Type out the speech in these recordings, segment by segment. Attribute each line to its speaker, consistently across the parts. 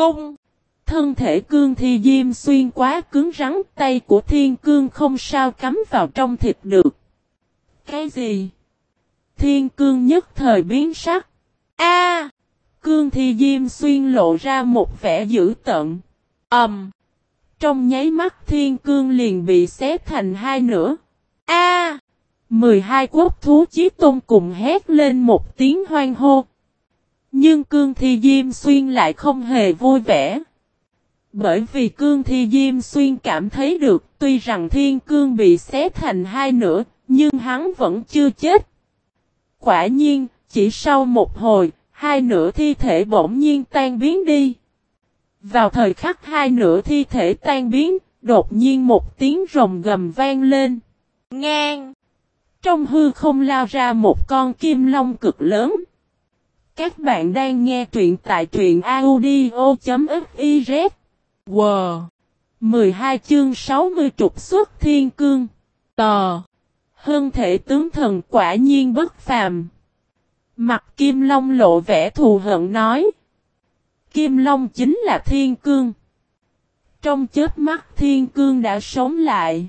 Speaker 1: Cung! Thân thể cương thi diêm xuyên quá cứng rắn, tay của thiên cương không sao cắm vào trong thịt được. Cái gì? Thiên cương nhất thời biến sắc. A! cương thi diêm xuyên lộ ra một vẻ dữ tận. Ầm! Um, trong nháy mắt thiên cương liền bị xé thành hai nửa. A! Mười hai quốc thú chí tôn cùng hét lên một tiếng hoang hô. Nhưng cương thi diêm xuyên lại không hề vui vẻ. Bởi vì cương thi diêm xuyên cảm thấy được tuy rằng thiên cương bị xé thành hai nửa, nhưng hắn vẫn chưa chết. Quả nhiên, chỉ sau một hồi, hai nửa thi thể bỗng nhiên tan biến đi. Vào thời khắc hai nửa thi thể tan biến, đột nhiên một tiếng rồng gầm vang lên. Ngang! Trong hư không lao ra một con kim long cực lớn. Các bạn đang nghe truyện tại truyện audio.fiz. Wow! 12 chương 60 trục xuất thiên cương. Tò! Hơn thể tướng thần quả nhiên bất phàm. Mặt Kim Long lộ vẻ thù hận nói. Kim Long chính là thiên cương. Trong chết mắt thiên cương đã sống lại.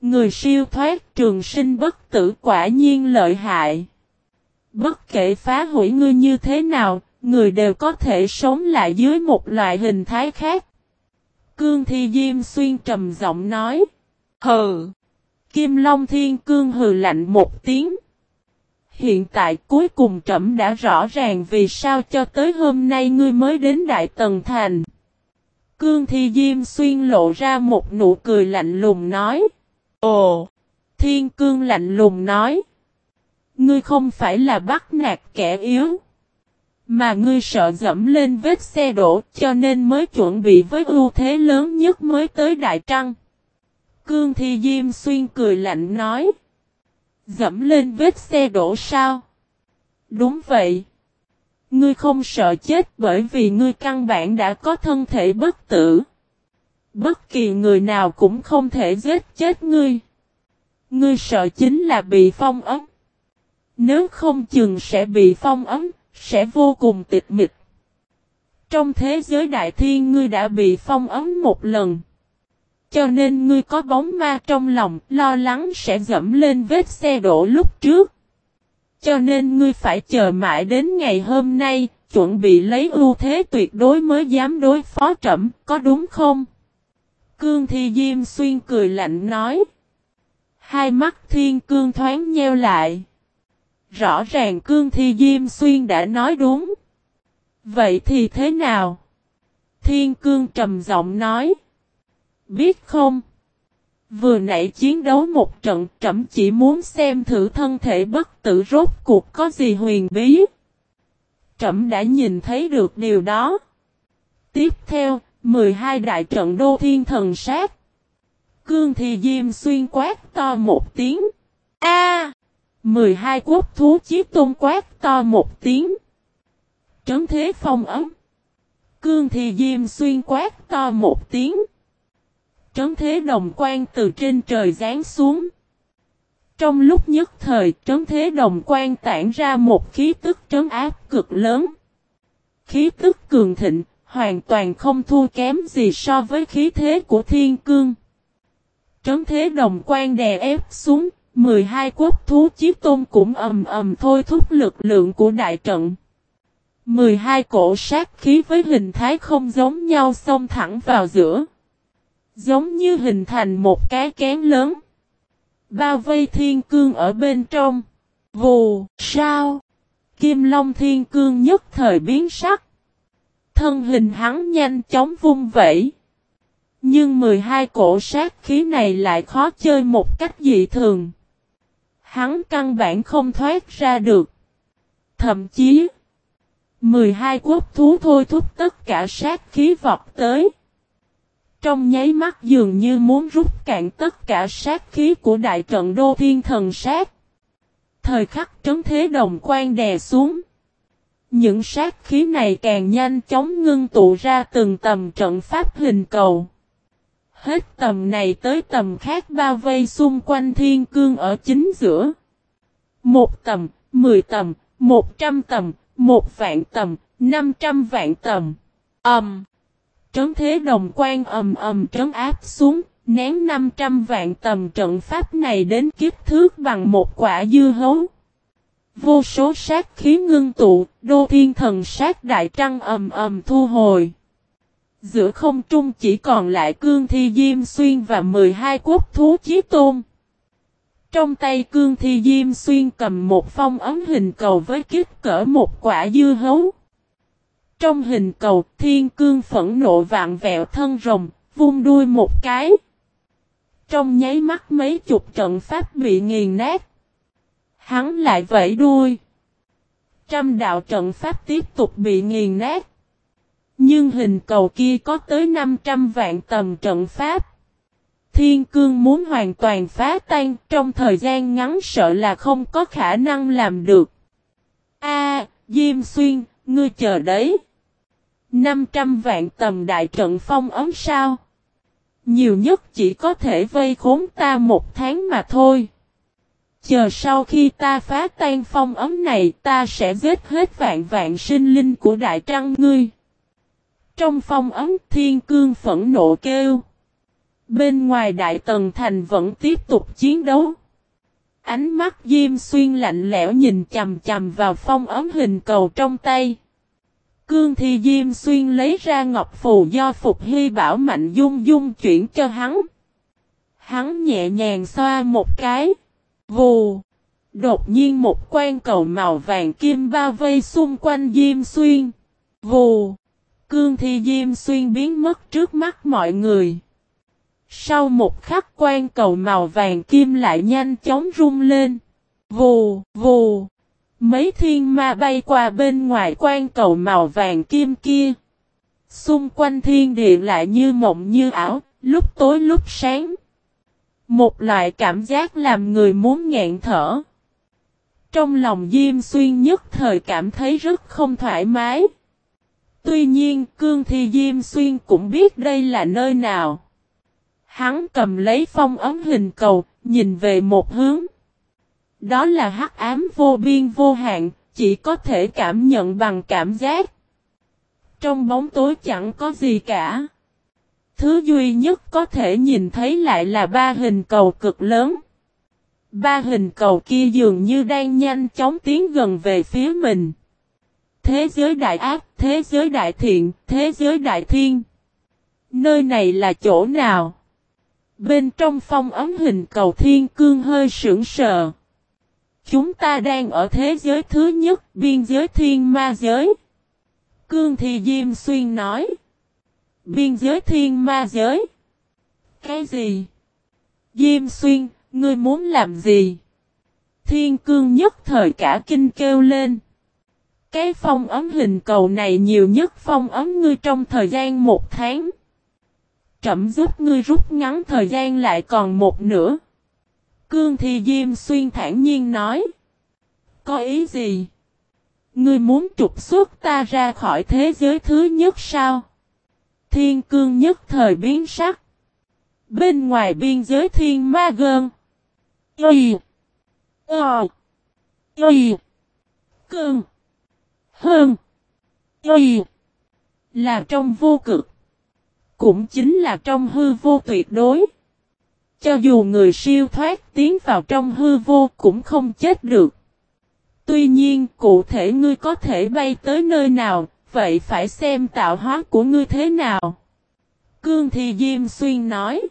Speaker 1: Người siêu thoát trường sinh bất tử quả nhiên lợi hại. Bất kể phá hủy ngươi như thế nào, người đều có thể sống lại dưới một loại hình thái khác. Cương Thi Diêm Xuyên trầm giọng nói. Hừ! Kim Long Thiên Cương hừ lạnh một tiếng. Hiện tại cuối cùng trẫm đã rõ ràng vì sao cho tới hôm nay ngươi mới đến Đại Tần Thành. Cương Thi Diêm Xuyên lộ ra một nụ cười lạnh lùng nói. Ồ! Thiên Cương lạnh lùng nói. Ngươi không phải là bắt nạt kẻ yếu. Mà ngươi sợ dẫm lên vết xe đổ, cho nên mới chuẩn bị với ưu thế lớn nhất mới tới Đại Trăng. Cương Thi Diêm Xuyên cười lạnh nói. Dẫm lên vết xe đổ sao? Đúng vậy. Ngươi không sợ chết bởi vì ngươi căn bản đã có thân thể bất tử. Bất kỳ người nào cũng không thể giết chết ngươi. Ngươi sợ chính là bị phong ấm. Nếu không chừng sẽ bị phong ấm, sẽ vô cùng tịch mịch. Trong thế giới đại thiên ngươi đã bị phong ấm một lần. Cho nên ngươi có bóng ma trong lòng, lo lắng sẽ dẫm lên vết xe đổ lúc trước. Cho nên ngươi phải chờ mãi đến ngày hôm nay, chuẩn bị lấy ưu thế tuyệt đối mới dám đối phó trẩm, có đúng không? Cương Thi Diêm Xuyên cười lạnh nói. Hai mắt thiên cương thoáng nheo lại. Rõ ràng Cương Thi Diêm Xuyên đã nói đúng. Vậy thì thế nào? Thiên cương trầm giọng nói. Biết không? Vừa nãy chiến đấu một trận trẫm chỉ muốn xem thử thân thể bất tử rốt cuộc có gì huyền bí. Trẫm đã nhìn thấy được điều đó. Tiếp theo, 12 đại trận đô thiên thần sát. Cương thì diêm xuyên quát to một tiếng. A! 12 quốc thú chí tôn quát to một tiếng. Trấn thế phong ấm. Cương thì diêm xuyên quát to một tiếng. Trấn thế đồng quan từ trên trời giáng xuống. Trong lúc nhất thời, trấn thế đồng quan tản ra một khí tức trấn áp cực lớn. Khí tức cường thịnh, hoàn toàn không thua kém gì so với khí thế của thiên cương. Trấn thế đồng quan đè ép xuống, 12 quốc thú chiếc tôn cũng ầm ầm thôi thúc lực lượng của đại trận. 12 cổ sát khí với hình thái không giống nhau xông thẳng vào giữa. Giống như hình thành một cái kén lớn. Bao vây thiên cương ở bên trong. Vù, sao? Kim Long thiên cương nhất thời biến sắc. Thân hình hắn nhanh chóng vung vẩy. Nhưng 12 cổ sát khí này lại khó chơi một cách dị thường. Hắn căn bản không thoát ra được. Thậm chí, 12 quốc thú thôi thúc tất cả sát khí vọt tới. Trong nháy mắt dường như muốn rút cạn tất cả sát khí của đại trận đô thiên thần sát. Thời khắc trấn thế đồng quan đè xuống. Những sát khí này càng nhanh chóng ngưng tụ ra từng tầm trận pháp hình cầu. Hết tầm này tới tầm khác bao vây xung quanh thiên cương ở chính giữa. Một tầm, mười tầm, một trăm tầm, một vạn tầm, năm trăm vạn tầm. âm Trấn thế đồng quan ầm ầm trấn áp xuống, nén 500 vạn tầm trận pháp này đến kiếp thước bằng một quả dưa hấu. Vô số sát khí ngưng tụ, đô thiên thần sát đại trăng ầm ầm thu hồi. Giữa không trung chỉ còn lại cương thi diêm xuyên và 12 quốc thú chí tôn. Trong tay cương thi diêm xuyên cầm một phong ấm hình cầu với kích cỡ một quả dưa hấu. Trong hình cầu thiên cương phẫn nộ vạn vẹo thân rồng, vung đuôi một cái. Trong nháy mắt mấy chục trận pháp bị nghiền nát. Hắn lại vẫy đuôi. Trăm đạo trận pháp tiếp tục bị nghiền nát. Nhưng hình cầu kia có tới 500 vạn tầm trận pháp. Thiên cương muốn hoàn toàn phá tan trong thời gian ngắn sợ là không có khả năng làm được. A, Diêm Xuyên, ngươi chờ đấy. 500 vạn tầm đại trận phong ấm sao? Nhiều nhất chỉ có thể vây khốn ta một tháng mà thôi. Chờ sau khi ta phá tan phong ấm này ta sẽ giết hết vạn vạn sinh linh của đại trăng ngươi. Trong phong ấm thiên cương phẫn nộ kêu. Bên ngoài đại tần thành vẫn tiếp tục chiến đấu. Ánh mắt Diêm Xuyên lạnh lẽo nhìn chầm chầm vào phong ấm hình cầu trong tay. Cương Thi Diêm Xuyên lấy ra ngọc phù do Phục Hy Bảo Mạnh Dung Dung chuyển cho hắn. Hắn nhẹ nhàng xoa một cái. Vù. Đột nhiên một quan cầu màu vàng kim bao vây xung quanh Diêm Xuyên. Vù. Cương Thi Diêm Xuyên biến mất trước mắt mọi người. Sau một khắc quan cầu màu vàng kim lại nhanh chóng rung lên. Vù, vù. Mấy thiên ma bay qua bên ngoài quan cầu màu vàng kim kia. Xung quanh thiên địa lại như mộng như ảo, lúc tối lúc sáng. Một loại cảm giác làm người muốn nghẹn thở. Trong lòng Diêm Xuyên nhất thời cảm thấy rất không thoải mái. Tuy nhiên, Cương Thi Diêm Xuyên cũng biết đây là nơi nào. Hắn cầm lấy phong ấm hình cầu, nhìn về một hướng. Đó là hắc ám vô biên vô hạn, chỉ có thể cảm nhận bằng cảm giác. Trong bóng tối chẳng có gì cả. Thứ duy nhất có thể nhìn thấy lại là ba hình cầu cực lớn. Ba hình cầu kia dường như đang nhanh chóng tiến gần về phía mình. Thế giới đại ác, thế giới đại thiện, thế giới đại thiên. Nơi này là chỗ nào? Bên trong phong ấm hình cầu thiên cương hơi sững sờ. Chúng ta đang ở thế giới thứ nhất, biên giới thiên ma giới. Cương Thị Diêm Xuyên nói. Biên giới thiên ma giới. Cái gì? Diêm Xuyên, ngươi muốn làm gì? Thiên cương nhất thời cả kinh kêu lên. Cái phong ấm hình cầu này nhiều nhất phong ấm ngươi trong thời gian một tháng. Trẩm giúp ngươi rút ngắn thời gian lại còn một nửa. Cương Thi Diêm Xuyên thản nhiên nói. Có ý gì? Ngươi muốn trục xuất ta ra khỏi thế giới thứ nhất sao? Thiên cương nhất thời biến sắc. Bên ngoài biên giới thiên ma gơn. Y. Ờ. Y. Cương. Hơn. Y. Là trong vô cực. Cũng chính là trong hư vô tuyệt đối. Cho dù người siêu thoát tiến vào trong hư vô cũng không chết được. Tuy nhiên cụ thể ngươi có thể bay tới nơi nào, vậy phải xem tạo hóa của ngươi thế nào. Cương Thi Diêm Xuyên nói.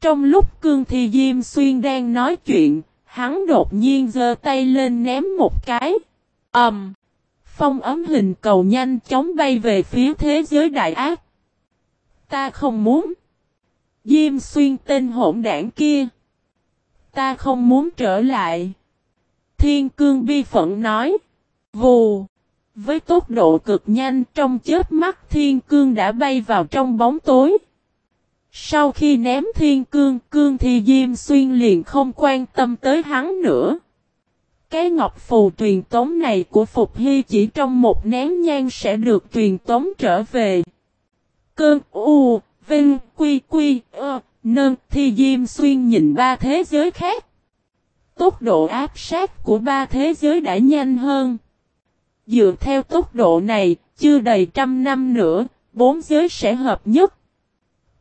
Speaker 1: Trong lúc Cương Thi Diêm Xuyên đang nói chuyện, hắn đột nhiên giơ tay lên ném một cái. ầm, um, Phong ấm hình cầu nhanh chóng bay về phía thế giới đại ác. Ta không muốn. Diêm xuyên tên hỗn đảng kia. Ta không muốn trở lại. Thiên cương bi phận nói. Vù. Với tốc độ cực nhanh trong chết mắt thiên cương đã bay vào trong bóng tối. Sau khi ném thiên cương, cương thì Diêm Xuyên liền không quan tâm tới hắn nữa. Cái ngọc phù truyền tống này của Phục Hy chỉ trong một nén nhang sẽ được truyền tống trở về. Cơn U, Vinh, Quy, Quy, Ơ, Nơn, Thi Diêm Xuyên nhìn ba thế giới khác. Tốc độ áp sát của ba thế giới đã nhanh hơn. dựa theo tốc độ này, chưa đầy trăm năm nữa, bốn giới sẽ hợp nhất.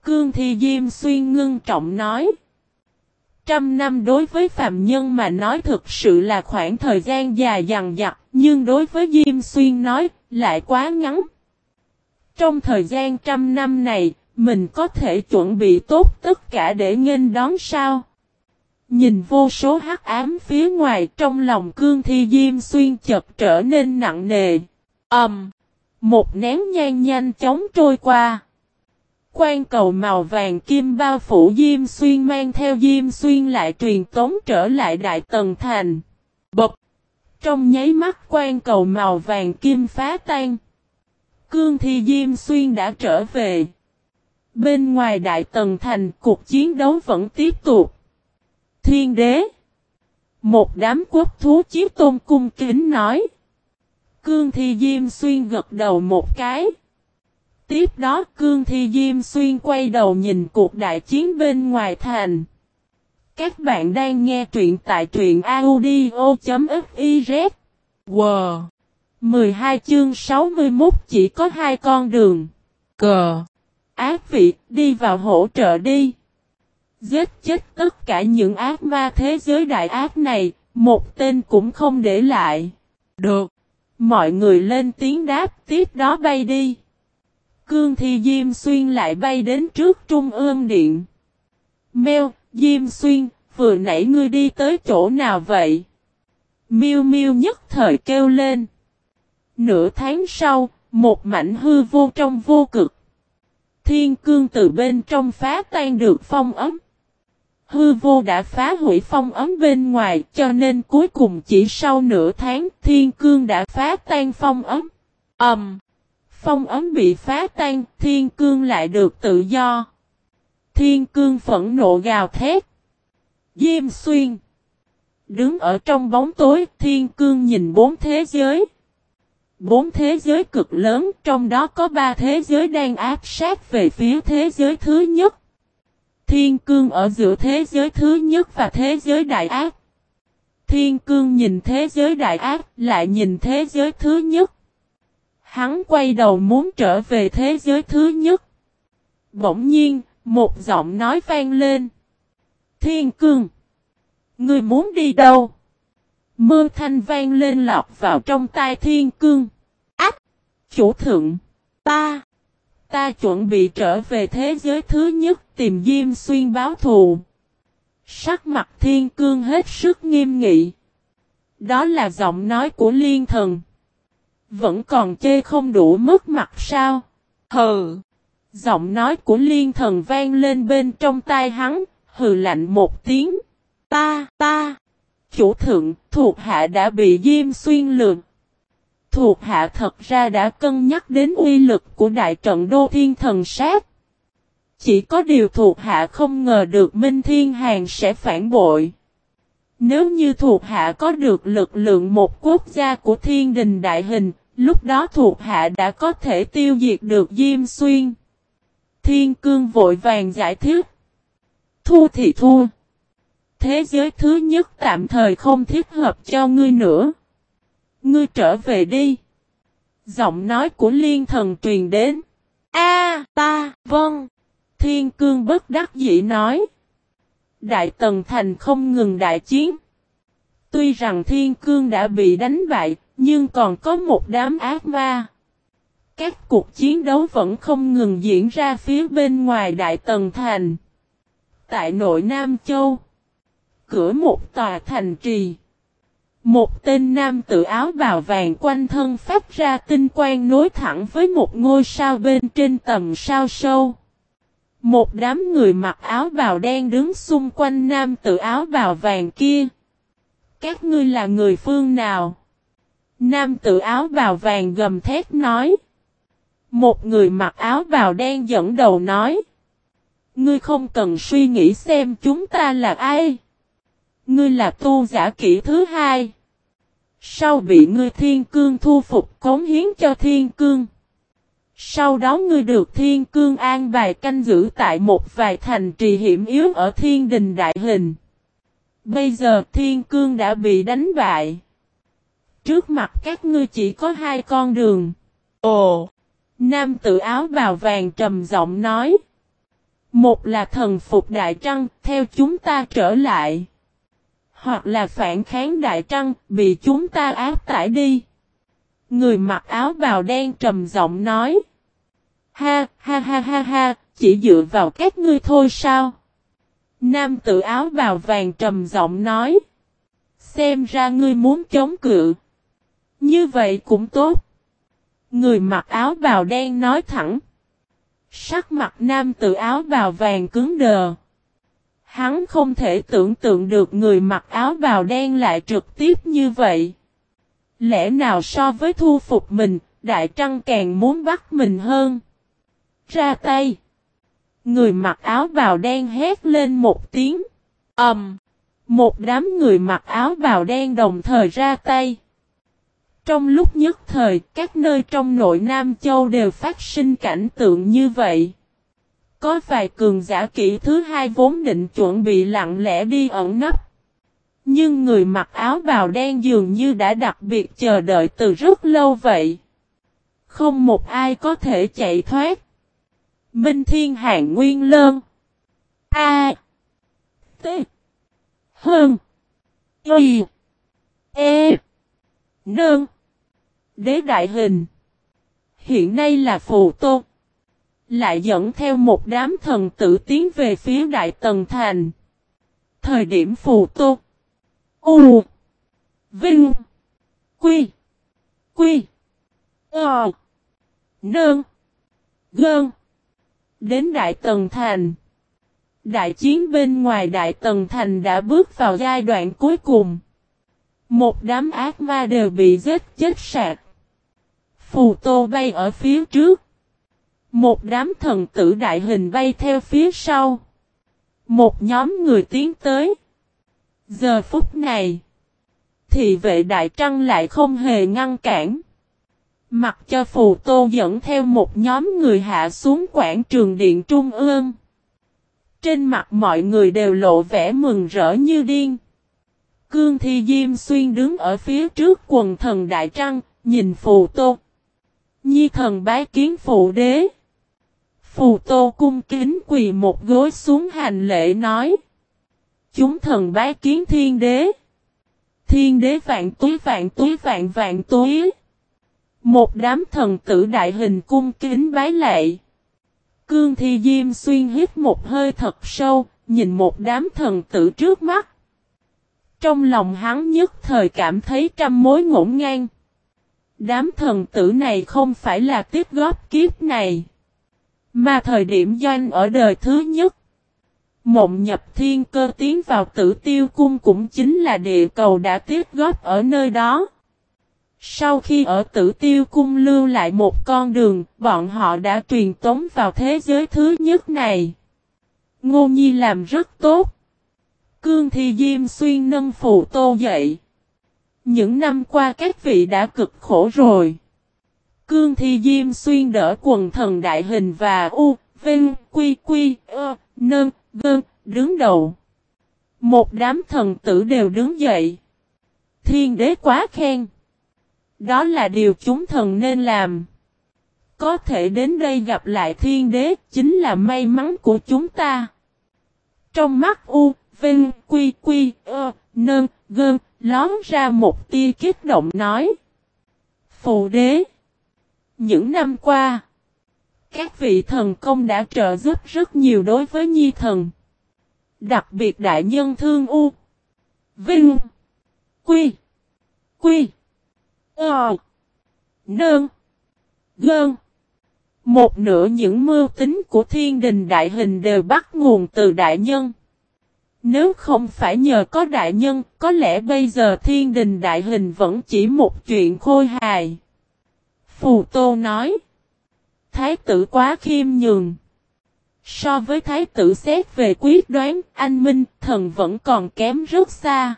Speaker 1: Cương Thi Diêm Xuyên ngưng trọng nói. Trăm năm đối với phạm nhân mà nói thực sự là khoảng thời gian dài dằng dặc, nhưng đối với Diêm Xuyên nói, lại quá ngắn. Trong thời gian trăm năm này, mình có thể chuẩn bị tốt tất cả để nghênh đón sao? Nhìn vô số hắc ám phía ngoài trong lòng cương thi diêm xuyên chật trở nên nặng nề. Ẩm! Um, một nén nhang nhanh chóng trôi qua. Quan cầu màu vàng kim bao phủ Diêm Xuyên mang theo Diêm Xuyên lại truyền tống trở lại Đại Tần Thành. Bập! Trong nháy mắt quan cầu màu vàng kim phá tan. Cương thi Diêm Xuyên đã trở về. Bên ngoài Đại Tần Thành, cuộc chiến đấu vẫn tiếp tục. Thiên đế. Một đám quốc thú chiếc tôn cung kính nói. Cương Thi Diêm Xuyên gật đầu một cái. Tiếp đó Cương Thi Diêm Xuyên quay đầu nhìn cuộc đại chiến bên ngoài thành. Các bạn đang nghe truyện tại truyện audio.fiz. Wow! 12 chương 61 chỉ có hai con đường. Cờ! Ác vị, đi vào hỗ trợ đi. Giết chết tất cả những ác ma thế giới đại ác này, một tên cũng không để lại. Được. Mọi người lên tiếng đáp tiếp đó bay đi. Cương Thi Diêm Xuyên lại bay đến trước Trung ương điện. Mèo, Diêm Xuyên, vừa nãy ngươi đi tới chỗ nào vậy? Miêu Miêu nhất thời kêu lên. Nửa tháng sau, một mảnh hư vô trong vô cực. Thiên cương từ bên trong phá tan được phong ấm. Hư vô đã phá hủy phong ấm bên ngoài cho nên cuối cùng chỉ sau nửa tháng thiên cương đã phá tan phong ấm. Ẩm! Um, phong ấm bị phá tan, thiên cương lại được tự do. Thiên cương phẫn nộ gào thét. Diêm xuyên! Đứng ở trong bóng tối, thiên cương nhìn bốn thế giới. Bốn thế giới cực lớn, trong đó có ba thế giới đang áp sát về phía thế giới thứ nhất. Thiên cương ở giữa thế giới thứ nhất và thế giới đại ác. Thiên cương nhìn thế giới đại ác, lại nhìn thế giới thứ nhất. Hắn quay đầu muốn trở về thế giới thứ nhất. Bỗng nhiên, một giọng nói vang lên. Thiên cương! Ngươi muốn đi đâu? Mơ thanh vang lên lọc vào trong tai thiên cương. Ách! Chủ thượng! Ta! Ta chuẩn bị trở về thế giới thứ nhất tìm Diêm Xuyên báo thù. Sắc mặt thiên cương hết sức nghiêm nghị. Đó là giọng nói của liên thần. Vẫn còn chê không đủ mất mặt sao? Hừ! Giọng nói của liên thần vang lên bên trong tai hắn, hừ lạnh một tiếng. Ta, ta! Chủ thượng, thuộc hạ đã bị Diêm Xuyên lường thuộc hạ thật ra đã cân nhắc đến uy lực của đại trận đô thiên thần sát. Chỉ có điều thuộc hạ không ngờ được Minh Thiên Hàng sẽ phản bội. Nếu như thuộc hạ có được lực lượng một quốc gia của thiên đình đại hình, lúc đó thuộc hạ đã có thể tiêu diệt được Diêm Xuyên. Thiên cương vội vàng giải thích. Thu thì thua. Thế giới thứ nhất tạm thời không thích hợp cho ngươi nữa. Ngươi trở về đi. Giọng nói của liên thần truyền đến. A, ta, vâng. Thiên cương bất đắc dĩ nói. Đại tần thành không ngừng đại chiến. Tuy rằng thiên cương đã bị đánh bại, nhưng còn có một đám ác ma. Các cuộc chiến đấu vẫn không ngừng diễn ra phía bên ngoài Đại Tần Thành. Tại nội Nam Châu, cửa một tòa thành trì. Một tên nam tự áo bào vàng quanh thân phát ra tinh quang nối thẳng với một ngôi sao bên trên tầm sao sâu. Một đám người mặc áo bào đen đứng xung quanh nam tự áo bào vàng kia. Các ngươi là người phương nào? Nam tự áo bào vàng gầm thét nói. Một người mặc áo bào đen dẫn đầu nói. Ngươi không cần suy nghĩ xem chúng ta là ai. Ngươi là tu giả kỹ thứ hai. Sau bị ngươi thiên cương thu phục cống hiến cho thiên cương. Sau đó ngươi được thiên cương an bài canh giữ tại một vài thành trì hiểm yếu ở thiên đình đại hình. Bây giờ thiên cương đã bị đánh bại. trước mặt các ngươi chỉ có hai con đường. Ồ! Nam tự áo bào vàng trầm giọng nói. Một là thần phục Đại Trăng, theo chúng ta trở lại. Hoặc là phản kháng Đại Trăng, bị chúng ta áp tải đi. Người mặc áo bào đen trầm giọng nói. Ha, ha ha ha ha, chỉ dựa vào các ngươi thôi sao? Nam tự áo bào vàng trầm giọng nói. Xem ra ngươi muốn chống cự. Như vậy cũng tốt. Người mặc áo bào đen nói thẳng. Sắc mặt nam tự áo bào vàng cứng đờ. Hắn không thể tưởng tượng được người mặc áo bào đen lại trực tiếp như vậy. Lẽ nào so với thu phục mình, Đại Trăng càng muốn bắt mình hơn. Ra tay. Người mặc áo bào đen hét lên một tiếng. ầm. Um, một đám người mặc áo bào đen đồng thời ra tay. Trong lúc nhất thời, các nơi trong nội Nam Châu đều phát sinh cảnh tượng như vậy. Có vài cường giả kỹ thứ hai vốn định chuẩn bị lặng lẽ đi ẩn nấp. Nhưng người mặc áo bào đen dường như đã đặc biệt chờ đợi từ rất lâu vậy. Không một ai có thể chạy thoát. Minh Thiên hạng Nguyên Lơn A. T. Hơn Y. E. Nương. Đế đại hình. Hiện nay là phù Tôn. Lại dẫn theo một đám thần tử tiến về phía đại tần thành. Thời điểm phù Tôn U Vinh Quy Quy Ờ Nương Gơn Đến Đại Tần Thành. Đại chiến bên ngoài Đại Tần Thành đã bước vào giai đoạn cuối cùng. Một đám ác ma đều bị giết chết sạc. Phù tô bay ở phía trước. Một đám thần tử đại hình bay theo phía sau. Một nhóm người tiến tới. Giờ phút này. Thì vệ đại trăng lại không hề ngăn cản. Mặc cho phù tô dẫn theo một nhóm người hạ xuống quảng trường điện trung ương. Trên mặt mọi người đều lộ vẻ mừng rỡ như điên. Cương Thi Diêm Xuyên đứng ở phía trước quần thần Đại Trăng, nhìn phù tô. Nhi thần bái kiến phụ đế. Phù tô cung kính quỳ một gối xuống hành lễ nói. Chúng thần bái kiến thiên đế. Thiên đế vạn túi vạn túi vạn vạn túi. Một đám thần tử đại hình cung kính bái lệ. Cương Thi Diêm xuyên hít một hơi thật sâu, nhìn một đám thần tử trước mắt. Trong lòng hắn nhất thời cảm thấy trăm mối ngổn ngang. Đám thần tử này không phải là tiếp góp kiếp này. Mà thời điểm doanh ở đời thứ nhất. Mộng nhập thiên cơ tiến vào tử tiêu cung cũng chính là địa cầu đã tiếp góp ở nơi đó. Sau khi ở tử tiêu cung lưu lại một con đường, bọn họ đã truyền tống vào thế giới thứ nhất này. Ngô Nhi làm rất tốt. Cương Thi Diêm xuyên nâng phụ tô dậy. Những năm qua các vị đã cực khổ rồi. Cương Thi Diêm xuyên đỡ quần thần đại hình và U, Vinh, Quy, Quy, Ơ, Nâng, Gơn, đứng đầu. Một đám thần tử đều đứng dậy. Thiên đế quá khen. Đó là điều chúng thần nên làm. Có thể đến đây gặp lại thiên đế chính là may mắn của chúng ta. Trong mắt U, Vinh, Quy, Quy, Ơ, Nơn, Gơn, lón ra một tia kích động nói. phụ đế. Những năm qua, các vị thần công đã trợ giúp rất nhiều đối với nhi thần. Đặc biệt đại nhân thương U. Vinh. Quy. Quy. Ờ. Nơn. Gơn. Một nửa những mưu tính của thiên đình đại hình đều bắt nguồn từ đại nhân. Nếu không phải nhờ có đại nhân, có lẽ bây giờ thiên đình đại hình vẫn chỉ một chuyện khôi hài. Phù Tô nói. Thái tử quá khiêm nhường. So với thái tử xét về quyết đoán, anh Minh, thần vẫn còn kém rất xa.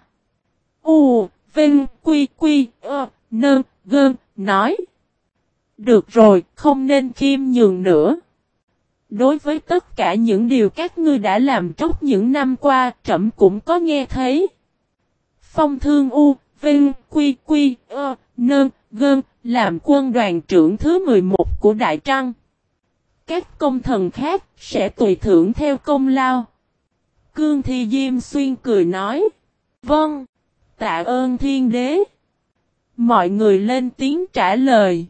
Speaker 1: U, Vinh, Quy, Quy, Ơ, Nơn, Gơn, nói. Được rồi, không nên khiêm nhường nữa. Đối với tất cả những điều các ngươi đã làm trong những năm qua, trẫm cũng có nghe thấy. Phong thương U, Vinh, Quy, Quy, Ơ, Nơn, Gơn, làm quân đoàn trưởng thứ 11 của Đại Trăng. Các công thần khác sẽ tùy thưởng theo công lao. Cương Thi Diêm Xuyên cười nói. Vâng, tạ ơn thiên đế. Mọi người lên tiếng trả lời.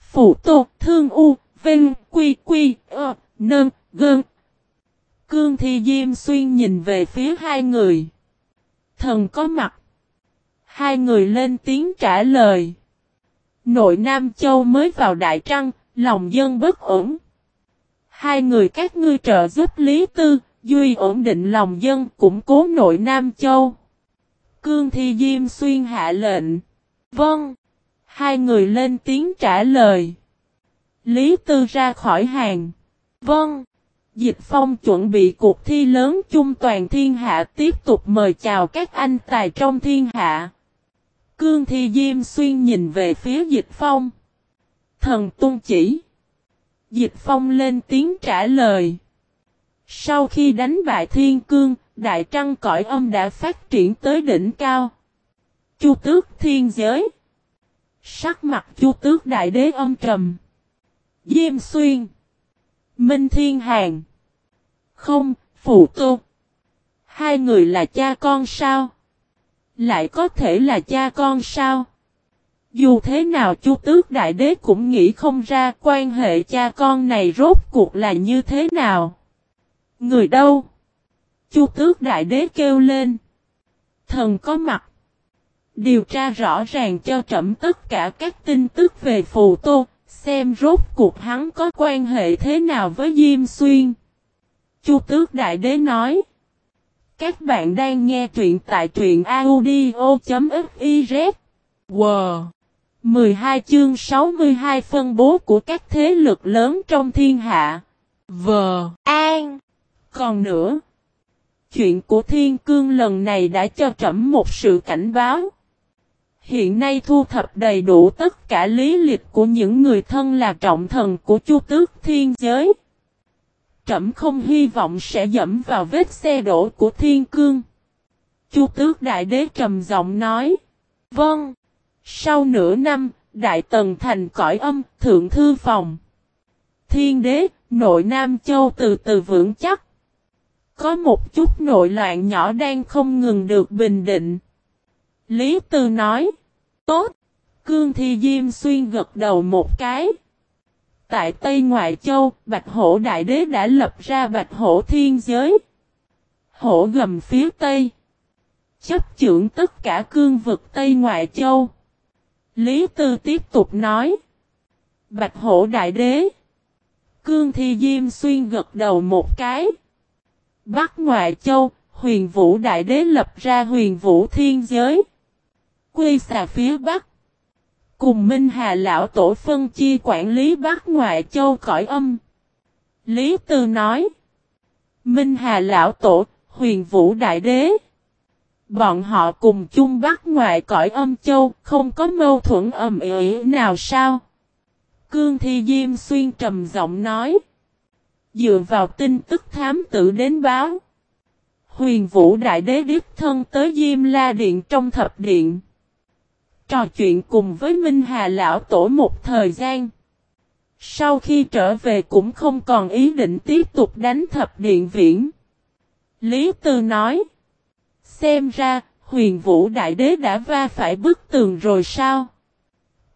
Speaker 1: Phụ tục Thương U, Vinh, Quy, Quy, Ơ, Nơn, Gơn. Cương Thi Diêm Xuyên nhìn về phía hai người. Thần có mặt. Hai người lên tiếng trả lời. Nội Nam Châu mới vào Đại Trăng, lòng dân bất ổn. Hai người các ngươi trợ giúp Lý Tư, duy ổn định lòng dân, củng cố nội Nam Châu. Cương Thi Diêm Xuyên hạ lệnh. Vâng. Hai người lên tiếng trả lời. Lý Tư ra khỏi hàng. Vâng. Dịch Phong chuẩn bị cuộc thi lớn chung toàn thiên hạ tiếp tục mời chào các anh tài trong thiên hạ. Cương Thi Diêm Xuyên nhìn về phía Dịch Phong. Thần tung chỉ. Dịch Phong lên tiếng trả lời. Sau khi đánh bại Thiên Cương, Đại Trăng cõi âm đã phát triển tới đỉnh cao. Chu tước thiên giới. Sắc mặt chu tước đại đế âm trầm. Diêm xuyên. Minh thiên hàng. Không, phụ tô. Hai người là cha con sao? Lại có thể là cha con sao? Dù thế nào Chu Tước Đại Đế cũng nghĩ không ra quan hệ cha con này rốt cuộc là như thế nào. Người đâu? Chu Tước Đại Đế kêu lên. Thần có mặt. Điều tra rõ ràng cho trẫm tất cả các tin tức về Phù Tô, xem rốt cuộc hắn có quan hệ thế nào với Diêm Xuyên. Chu Tước Đại Đế nói. Các bạn đang nghe truyện tại truyện audio.fiz. Wow! 12 chương 62 phân bố của các thế lực lớn trong thiên hạ. V. An. Còn nữa. Chuyện của thiên cương lần này đã cho trẫm một sự cảnh báo. Hiện nay thu thập đầy đủ tất cả lý lịch của những người thân là trọng thần của chu tước thiên giới trẫm không hy vọng sẽ dẫm vào vết xe đổ của thiên cương. Chu tước đại đế trầm giọng nói. Vâng. Sau nửa năm, đại tần thành cõi âm, thượng thư phòng. Thiên đế, nội Nam Châu từ từ vững chắc. Có một chút nội loạn nhỏ đang không ngừng được bình định. Lý Tư nói. Tốt. Cương Thi Diêm Xuyên gật đầu một cái. Tại Tây Ngoại Châu, Bạch Hổ Đại Đế đã lập ra Bạch Hổ Thiên Giới. Hổ gầm phía Tây. Chấp trưởng tất cả cương vực Tây Ngoại Châu. Lý Tư tiếp tục nói. Bạch Hổ Đại Đế. Cương Thi Diêm Xuyên gật đầu một cái. Bắc Ngoại Châu, huyền vũ Đại Đế lập ra huyền vũ thiên giới. Quy xà phía Bắc. Cùng Minh Hà Lão Tổ phân chia quản lý Bắc Ngoại Châu cõi âm. Lý Tư nói. Minh Hà Lão Tổ, huyền vũ đại đế. Bọn họ cùng chung Bắc Ngoại cõi âm châu, không có mâu thuẫn ầm ĩ nào sao? Cương Thi Diêm Xuyên trầm giọng nói. Dựa vào tin tức thám tử đến báo. Huyền Vũ Đại Đế đích thân tới Diêm La Điện trong thập điện trò chuyện cùng với Minh Hà Lão Tổ một thời gian. Sau khi trở về cũng không còn ý định tiếp tục đánh thập điện viễn. Lý Tư nói. Xem ra, huyền vũ đại đế đã va phải bức tường rồi sao?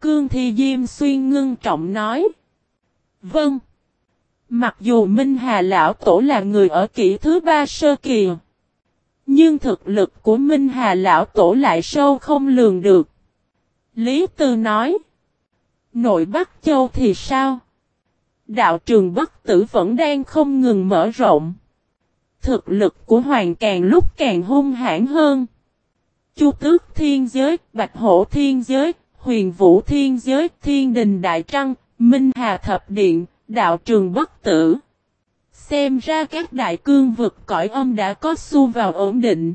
Speaker 1: Cương Thi Diêm Xuyên ngưng trọng nói. Vâng. Mặc dù Minh Hà Lão Tổ là người ở kỷ thứ ba sơ kỳ. Nhưng thực lực của Minh Hà Lão Tổ lại sâu không lường được. Lý Tư nói. Nội Bắc Châu thì sao? Đạo trường Bắc Tử vẫn đang không ngừng mở rộng. Thực lực của Hoàng càng lúc càng hung hãn hơn. Chu Tước Thiên Giới, Bạch Hổ Thiên Giới, Huyền Vũ Thiên Giới, Thiên Đình Đại Trăng, Minh Hà Thập Điện, Đạo Trường Bất Tử. Xem ra các đại cương vực cõi âm đã có xu vào ổn định.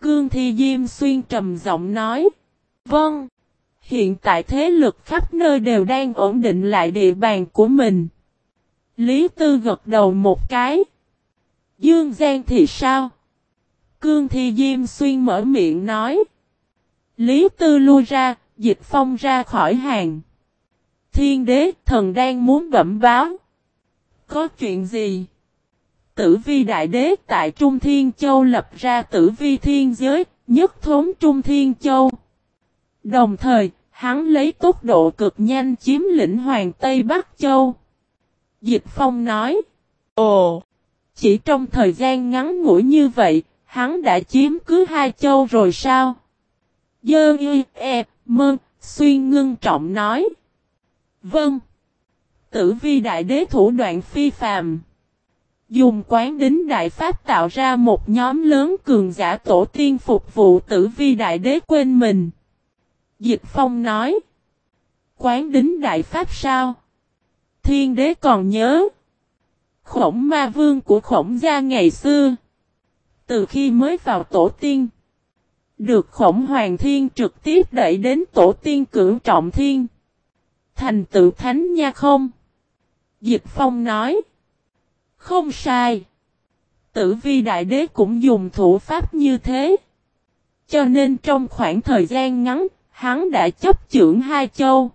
Speaker 1: Cương Thi Diêm Xuyên trầm giọng nói. Vâng. Hiện tại thế lực khắp nơi đều đang ổn định lại địa bàn của mình. Lý Tư gật đầu một cái. Dương Giang thì sao? Cương Thi Diêm Xuyên mở miệng nói. Lý Tư lui ra, dịch phong ra khỏi hàng. Thiên đế thần đang muốn bẩm báo. Có chuyện gì? Tử vi đại đế tại Trung Thiên Châu lập ra tử vi thiên giới, nhất thống Trung Thiên Châu. Đồng thời, hắn lấy tốc độ cực nhanh chiếm lĩnh Hoàng Tây Bắc Châu. Dịch Phong nói, Ồ, chỉ trong thời gian ngắn ngủi như vậy, hắn đã chiếm cứ hai châu rồi sao? Dơ y e, mơ, xuyên ngưng trọng nói. Vâng. Tử vi đại đế thủ đoạn phi phàm. Dùng quán đính đại pháp tạo ra một nhóm lớn cường giả tổ tiên phục vụ tử vi đại đế quên mình. Dịch phong nói. Quán đính đại pháp sao? Thiên đế còn nhớ. Khổng ma vương của khổng gia ngày xưa. Từ khi mới vào tổ tiên. Được khổng hoàng thiên trực tiếp đẩy đến tổ tiên cửu trọng thiên. Thành tựu thánh nha không? Dịch phong nói. Không sai. Tử vi đại đế cũng dùng thủ pháp như thế. Cho nên trong khoảng thời gian ngắn, hắn đã chấp trưởng hai châu.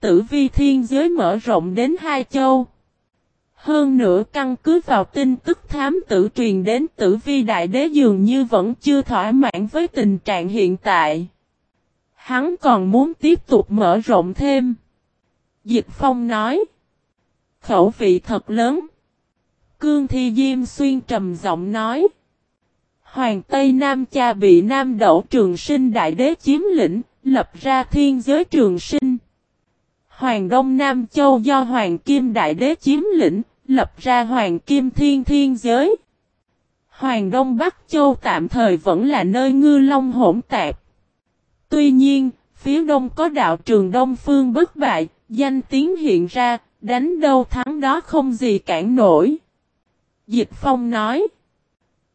Speaker 1: Tử vi thiên giới mở rộng đến hai châu. Hơn nữa căn cứ vào tin tức thám tử truyền đến tử vi đại đế dường như vẫn chưa thỏa mãn với tình trạng hiện tại. Hắn còn muốn tiếp tục mở rộng thêm. Dịch Phong nói. Khẩu vị thật lớn. Cương Thi Diêm Xuyên trầm giọng nói. Hoàng Tây Nam cha bị Nam Đậu Trường Sinh Đại Đế chiếm lĩnh, lập ra thiên giới Trường Sinh. Hoàng Đông Nam Châu do Hoàng Kim Đại Đế chiếm lĩnh, lập ra Hoàng Kim Thiên Thiên Giới. Hoàng Đông Bắc Châu tạm thời vẫn là nơi ngư long hỗn tạp. Tuy nhiên, phía đông có đạo trường Đông Phương bất bại, danh tiếng hiện ra, đánh đâu thắng đó không gì cản nổi. Dịch Phong nói,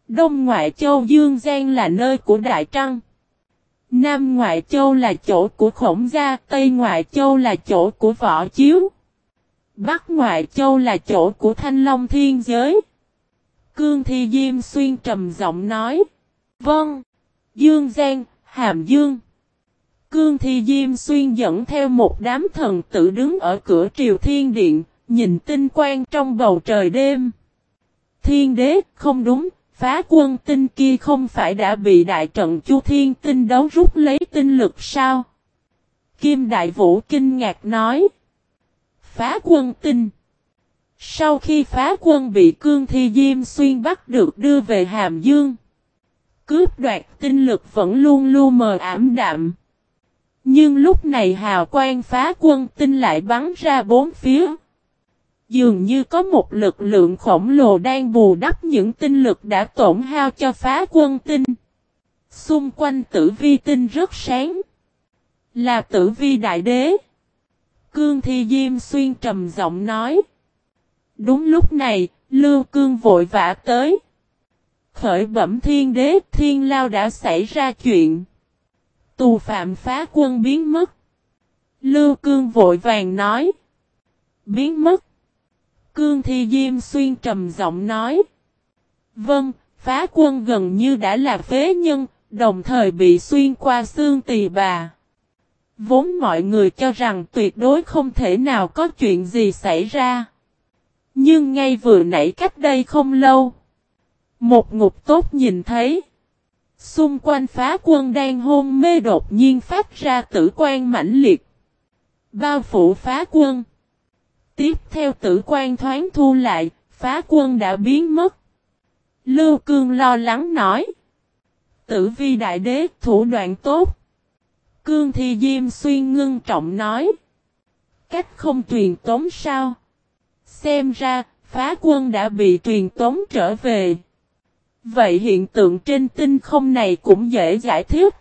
Speaker 1: Đông Ngoại Châu Dương Giang là nơi của Đại Trăng. Nam Ngoại Châu là chỗ của Khổng Gia, Tây Ngoại Châu là chỗ của Võ Chiếu. Bắc Ngoại Châu là chỗ của Thanh Long Thiên Giới. Cương Thi Diêm Xuyên trầm giọng nói. Vâng. Dương Giang, Hàm Dương. Cương Thi Diêm Xuyên dẫn theo một đám thần tử đứng ở cửa triều thiên điện, nhìn tinh quang trong bầu trời đêm. Thiên đế, không đúng, phá quân tinh kia không phải đã bị đại trận chu thiên tinh đấu rút lấy tinh lực sao? Kim Đại Vũ kinh ngạc nói. Phá quân tinh. Sau khi phá quân bị cương thi diêm xuyên bắt được đưa về Hàm Dương. Cướp đoạt tinh lực vẫn luôn luôn mờ ảm đạm. Nhưng lúc này hào quang phá quân tinh lại bắn ra bốn phía. Dường như có một lực lượng khổng lồ đang bù đắp những tinh lực đã tổn hao cho phá quân tinh. Xung quanh tử vi tinh rất sáng. Là tử vi đại đế. Cương Thi Diêm Xuyên trầm giọng nói. Đúng lúc này, Lưu Cương vội vã tới. Khởi bẩm thiên đế, thiên lao đã xảy ra chuyện. Tù phạm phá quân biến mất. Lưu Cương vội vàng nói. Biến mất. Cương Thi Diêm Xuyên trầm giọng nói. Vâng, phá quân gần như đã là phế nhân, đồng thời bị xuyên qua xương tỳ bà. Vốn mọi người cho rằng tuyệt đối không thể nào có chuyện gì xảy ra. Nhưng ngay vừa nãy cách đây không lâu. Một ngục tốt nhìn thấy. Xung quanh phá quân đang hôn mê đột nhiên phát ra tử quan mãnh liệt. Bao phủ phá quân. Tiếp theo tử quan thoáng thu lại, phá quân đã biến mất. Lưu Cương lo lắng nói. Tử vi đại đế thủ đoạn tốt. Cương Thi Diêm Xuyên ngưng trọng nói. Cách không truyền tống sao? Xem ra, phá quân đã bị truyền tống trở về. Vậy hiện tượng trên tinh không này cũng dễ giải thích.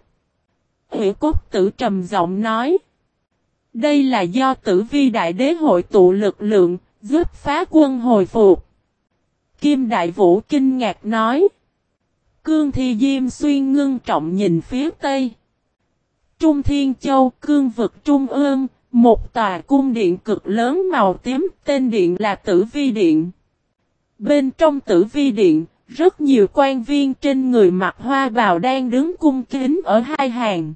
Speaker 1: Hữu cốt tử trầm giọng nói. Đây là do tử vi đại đế hội tụ lực lượng, giúp phá quân hồi phục. Kim Đại Vũ kinh ngạc nói. Cương Thi Diêm xuyên ngưng trọng nhìn phía tây. Trung Thiên Châu, cương vực Trung ương, một tòa cung điện cực lớn màu tím, tên điện là Tử Vi Điện. Bên trong Tử Vi Điện, rất nhiều quan viên trên người mặc hoa bào đang đứng cung kính ở hai hàng.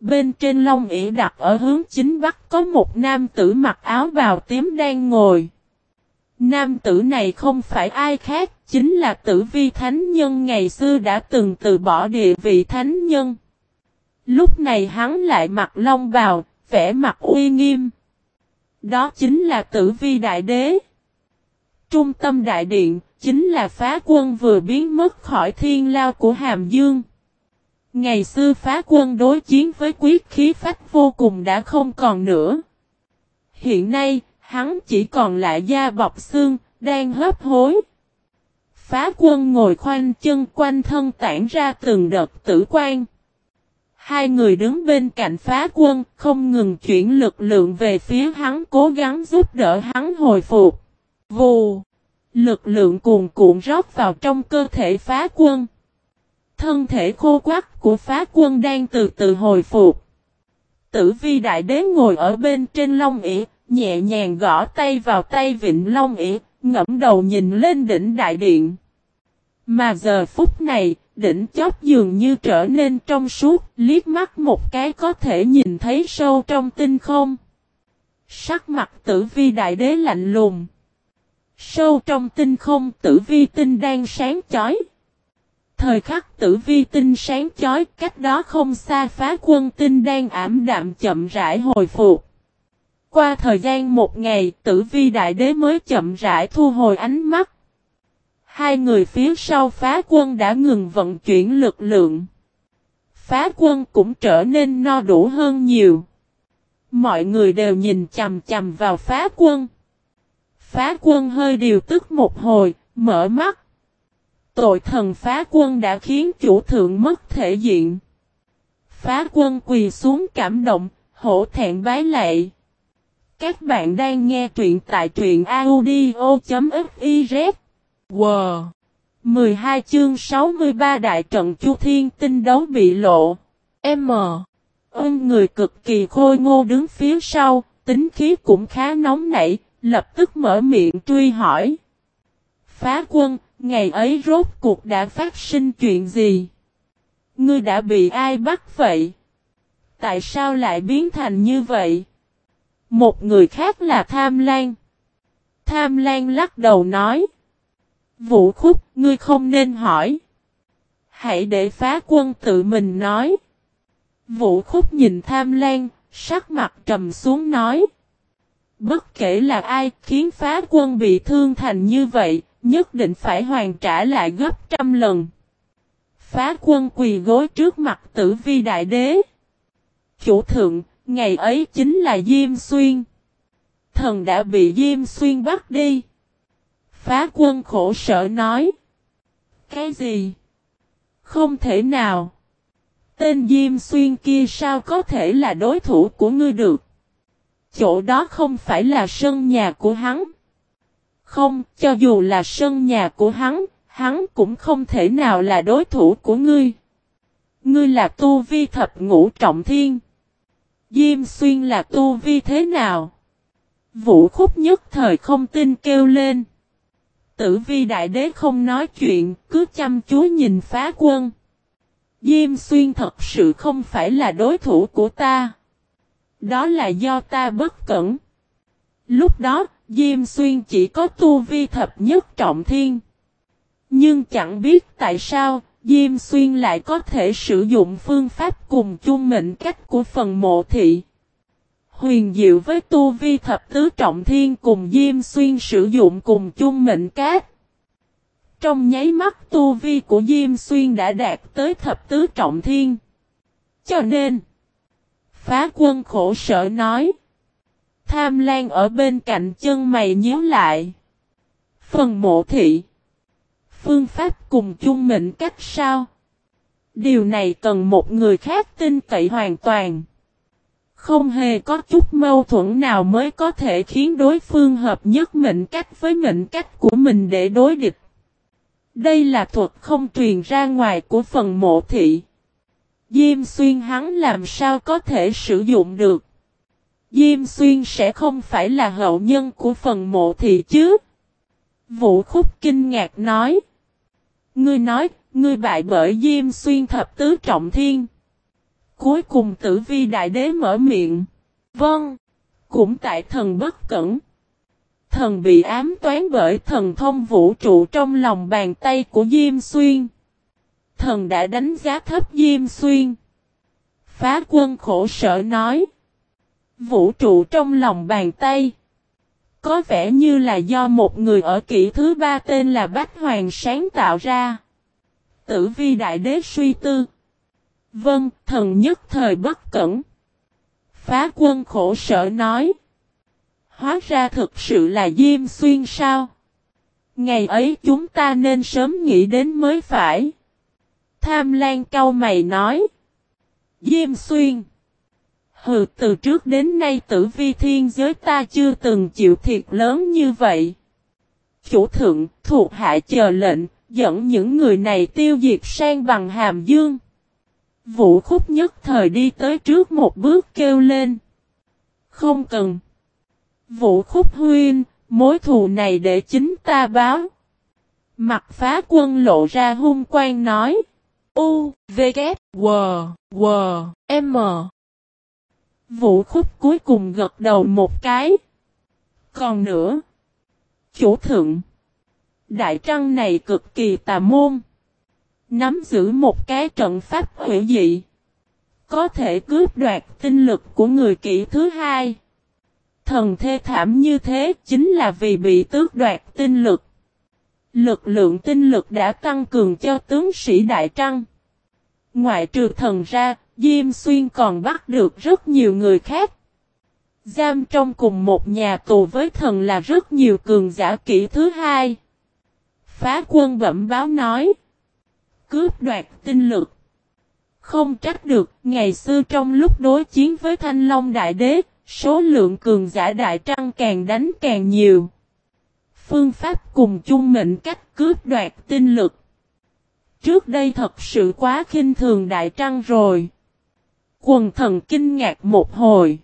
Speaker 1: Bên trên long ỉ đặt ở hướng chính bắc có một nam tử mặc áo bào tím đang ngồi. Nam tử này không phải ai khác, chính là tử vi thánh nhân ngày xưa đã từng từ bỏ địa vị thánh nhân. Lúc này hắn lại mặc long bào, vẻ mặt uy nghiêm. Đó chính là tử vi đại đế. Trung tâm đại điện, chính là phá quân vừa biến mất khỏi thiên lao của Hàm Dương. Ngày xưa phá quân đối chiến với quyết khí phách vô cùng đã không còn nữa. Hiện nay, hắn chỉ còn lại da bọc xương, đang hấp hối. Phá quân ngồi khoanh chân quanh thân tản ra từng đợt tử quan. Hai người đứng bên cạnh phá quân, không ngừng chuyển lực lượng về phía hắn cố gắng giúp đỡ hắn hồi phục. Vù! Lực lượng cuồn cuộn rót vào trong cơ thể phá quân. Thân thể khô quắc của phá quân đang từ từ hồi phục. Tử vi đại đế ngồi ở bên trên long ỉ, nhẹ nhàng gõ tay vào tay vịnh long ỉ, ngẫm đầu nhìn lên đỉnh đại điện. Mà giờ phút này, đỉnh chóp dường như trở nên trong suốt, liếc mắt một cái có thể nhìn thấy sâu trong tinh không. Sắc mặt tử vi đại đế lạnh lùng. Sâu trong tinh không tử vi tinh đang sáng chói. Thời khắc tử vi tinh sáng chói cách đó không xa phá quân tinh đang ảm đạm chậm rãi hồi phục. Qua thời gian một ngày tử vi đại đế mới chậm rãi thu hồi ánh mắt. Hai người phía sau phá quân đã ngừng vận chuyển lực lượng. Phá quân cũng trở nên no đủ hơn nhiều. Mọi người đều nhìn chầm chầm vào phá quân. Phá quân hơi điều tức một hồi, mở mắt. Tội thần phá quân đã khiến chủ thượng mất thể diện. Phá quân quỳ xuống cảm động, hổ thẹn bái lệ. Các bạn đang nghe truyện tại truyện audio.fiz. Wow! 12 chương 63 đại trận Chu Thiên tinh đấu bị lộ. M. ơn người cực kỳ khôi ngô đứng phía sau, tính khí cũng khá nóng nảy, lập tức mở miệng truy hỏi. Phá quân, ngày ấy rốt cuộc đã phát sinh chuyện gì? Ngươi đã bị ai bắt vậy? Tại sao lại biến thành như vậy? Một người khác là Tham Lan. Tham Lan lắc đầu nói. Vũ khúc, ngươi không nên hỏi. Hãy để phá quân tự mình nói. Vũ khúc nhìn Tham Lan, sắc mặt trầm xuống nói. Bất kể là ai khiến phá quân bị thương thành như vậy, nhất định phải hoàn trả lại gấp trăm lần. Phá quân quỳ gối trước mặt tử vi đại đế. Chủ thượng, ngày ấy chính là Diêm Xuyên. Thần đã bị Diêm Xuyên bắt đi. Phá quân khổ sở nói. Cái gì? Không thể nào. Tên Diêm Xuyên kia sao có thể là đối thủ của ngươi được? Chỗ đó không phải là sân nhà của hắn. Không, cho dù là sân nhà của hắn, hắn cũng không thể nào là đối thủ của ngươi. Ngươi là tu vi thập ngũ trọng thiên. Diêm xuyên là tu vi thế nào? Vũ khúc nhất thời không tin kêu lên. Tử vi đại đế không nói chuyện, cứ chăm chú nhìn phá quân. Diêm xuyên thật sự không phải là đối thủ của ta. Đó là do ta bất cẩn. Lúc đó, Diêm Xuyên chỉ có tu vi thập nhất trọng thiên. Nhưng chẳng biết tại sao, Diêm Xuyên lại có thể sử dụng phương pháp cùng chung mệnh cách của phần mộ thị. Huyền diệu với tu vi thập tứ trọng thiên cùng Diêm Xuyên sử dụng cùng chung mệnh cách. Trong nháy mắt tu vi của Diêm Xuyên đã đạt tới thập tứ trọng thiên. Cho nên, Phá quân khổ sở nói. Tham lan ở bên cạnh chân mày nhíu lại. Phần mộ thị. Phương pháp cùng chung mệnh cách sao? Điều này cần một người khác tin cậy hoàn toàn. Không hề có chút mâu thuẫn nào mới có thể khiến đối phương hợp nhất mệnh cách với mệnh cách của mình để đối địch. Đây là thuật không truyền ra ngoài của phần mộ thị. Diêm xuyên hắn làm sao có thể sử dụng được. Diêm xuyên sẽ không phải là hậu nhân của phần mộ thị chứ. Vũ khúc kinh ngạc nói. Ngươi nói, ngươi bại bởi Diêm xuyên thập tứ trọng thiên. Cuối cùng tử vi đại đế mở miệng. Vâng. Cũng tại thần bất cẩn. Thần bị ám toán bởi thần thông vũ trụ trong lòng bàn tay của Diêm Xuyên. Thần đã đánh giá thấp Diêm Xuyên. Phá quân khổ sở nói. Vũ trụ trong lòng bàn tay. Có vẻ như là do một người ở kỷ thứ ba tên là Bách Hoàng sáng tạo ra. Tử vi đại đế suy tư. Vâng, thần nhất thời bất cẩn. Phá quân khổ sở nói. Hóa ra thực sự là Diêm Xuyên sao? Ngày ấy chúng ta nên sớm nghĩ đến mới phải. Tham Lan cau mày nói. Diêm Xuyên. Hừ từ trước đến nay tử vi thiên giới ta chưa từng chịu thiệt lớn như vậy. Chủ thượng thuộc hạ chờ lệnh, dẫn những người này tiêu diệt sang bằng hàm dương. Vũ khúc nhất thời đi tới trước một bước kêu lên. Không cần. Vũ khúc huyên, mối thù này để chính ta báo. Mặt phá quân lộ ra hung quang nói. U, V, K, W, W, M. Vũ khúc cuối cùng gật đầu một cái. Còn nữa. Chủ thượng. Đại trăng này cực kỳ tà môn. Nắm giữ một cái trận pháp hủy dị. Có thể cướp đoạt tinh lực của người kỹ thứ hai. Thần thê thảm như thế chính là vì bị tước đoạt tinh lực. Lực lượng tinh lực đã tăng cường cho tướng sĩ Đại Trăng. Ngoại trừ thần ra, Diêm Xuyên còn bắt được rất nhiều người khác. Giam trong cùng một nhà tù với thần là rất nhiều cường giả kỹ thứ hai. Phá quân bẩm báo nói. Cướp đoạt tinh lực. Không trách được, ngày xưa trong lúc đối chiến với Thanh Long Đại Đế, số lượng cường giả Đại Trăng càng đánh càng nhiều. Phương pháp cùng chung mệnh cách cướp đoạt tinh lực. Trước đây thật sự quá khinh thường Đại Trăng rồi. Quần thần kinh ngạc một hồi.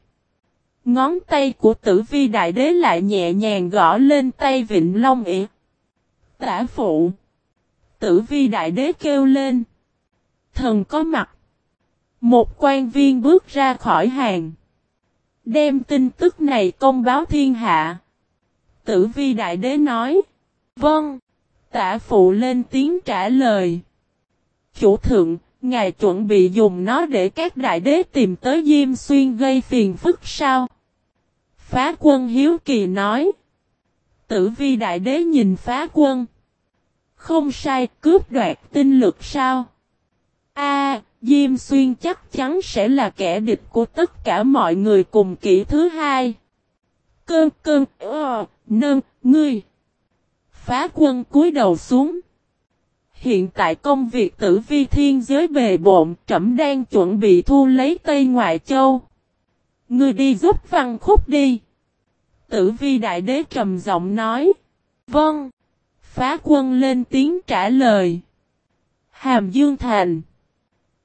Speaker 1: Ngón tay của tử vi đại đế lại nhẹ nhàng gõ lên tay Vịnh Long ỉ. Tả phụ. Tử vi đại đế kêu lên. Thần có mặt. Một quan viên bước ra khỏi hàng. Đem tin tức này công báo thiên hạ. Tử vi đại đế nói. Vâng. Tả phụ lên tiếng trả lời. Chủ thượng, ngài chuẩn bị dùng nó để các đại đế tìm tới Diêm Xuyên gây phiền phức sao? Phá quân hiếu kỳ nói. Tử vi đại đế nhìn phá quân. Không sai, cướp đoạt tinh lực sao? A, Diêm Xuyên chắc chắn sẽ là kẻ địch của tất cả mọi người cùng kỹ thứ hai. Cơn cơn, ờ, nâng, ngươi. Phá quân cúi đầu xuống. Hiện tại công việc tử vi thiên giới bề bộn trẫm đang chuẩn bị thu lấy Tây Ngoại Châu. Ngươi đi giúp văn khúc đi. Tử vi đại đế trầm giọng nói. Vâng. Phá quân lên tiếng trả lời. Hàm Dương Thành.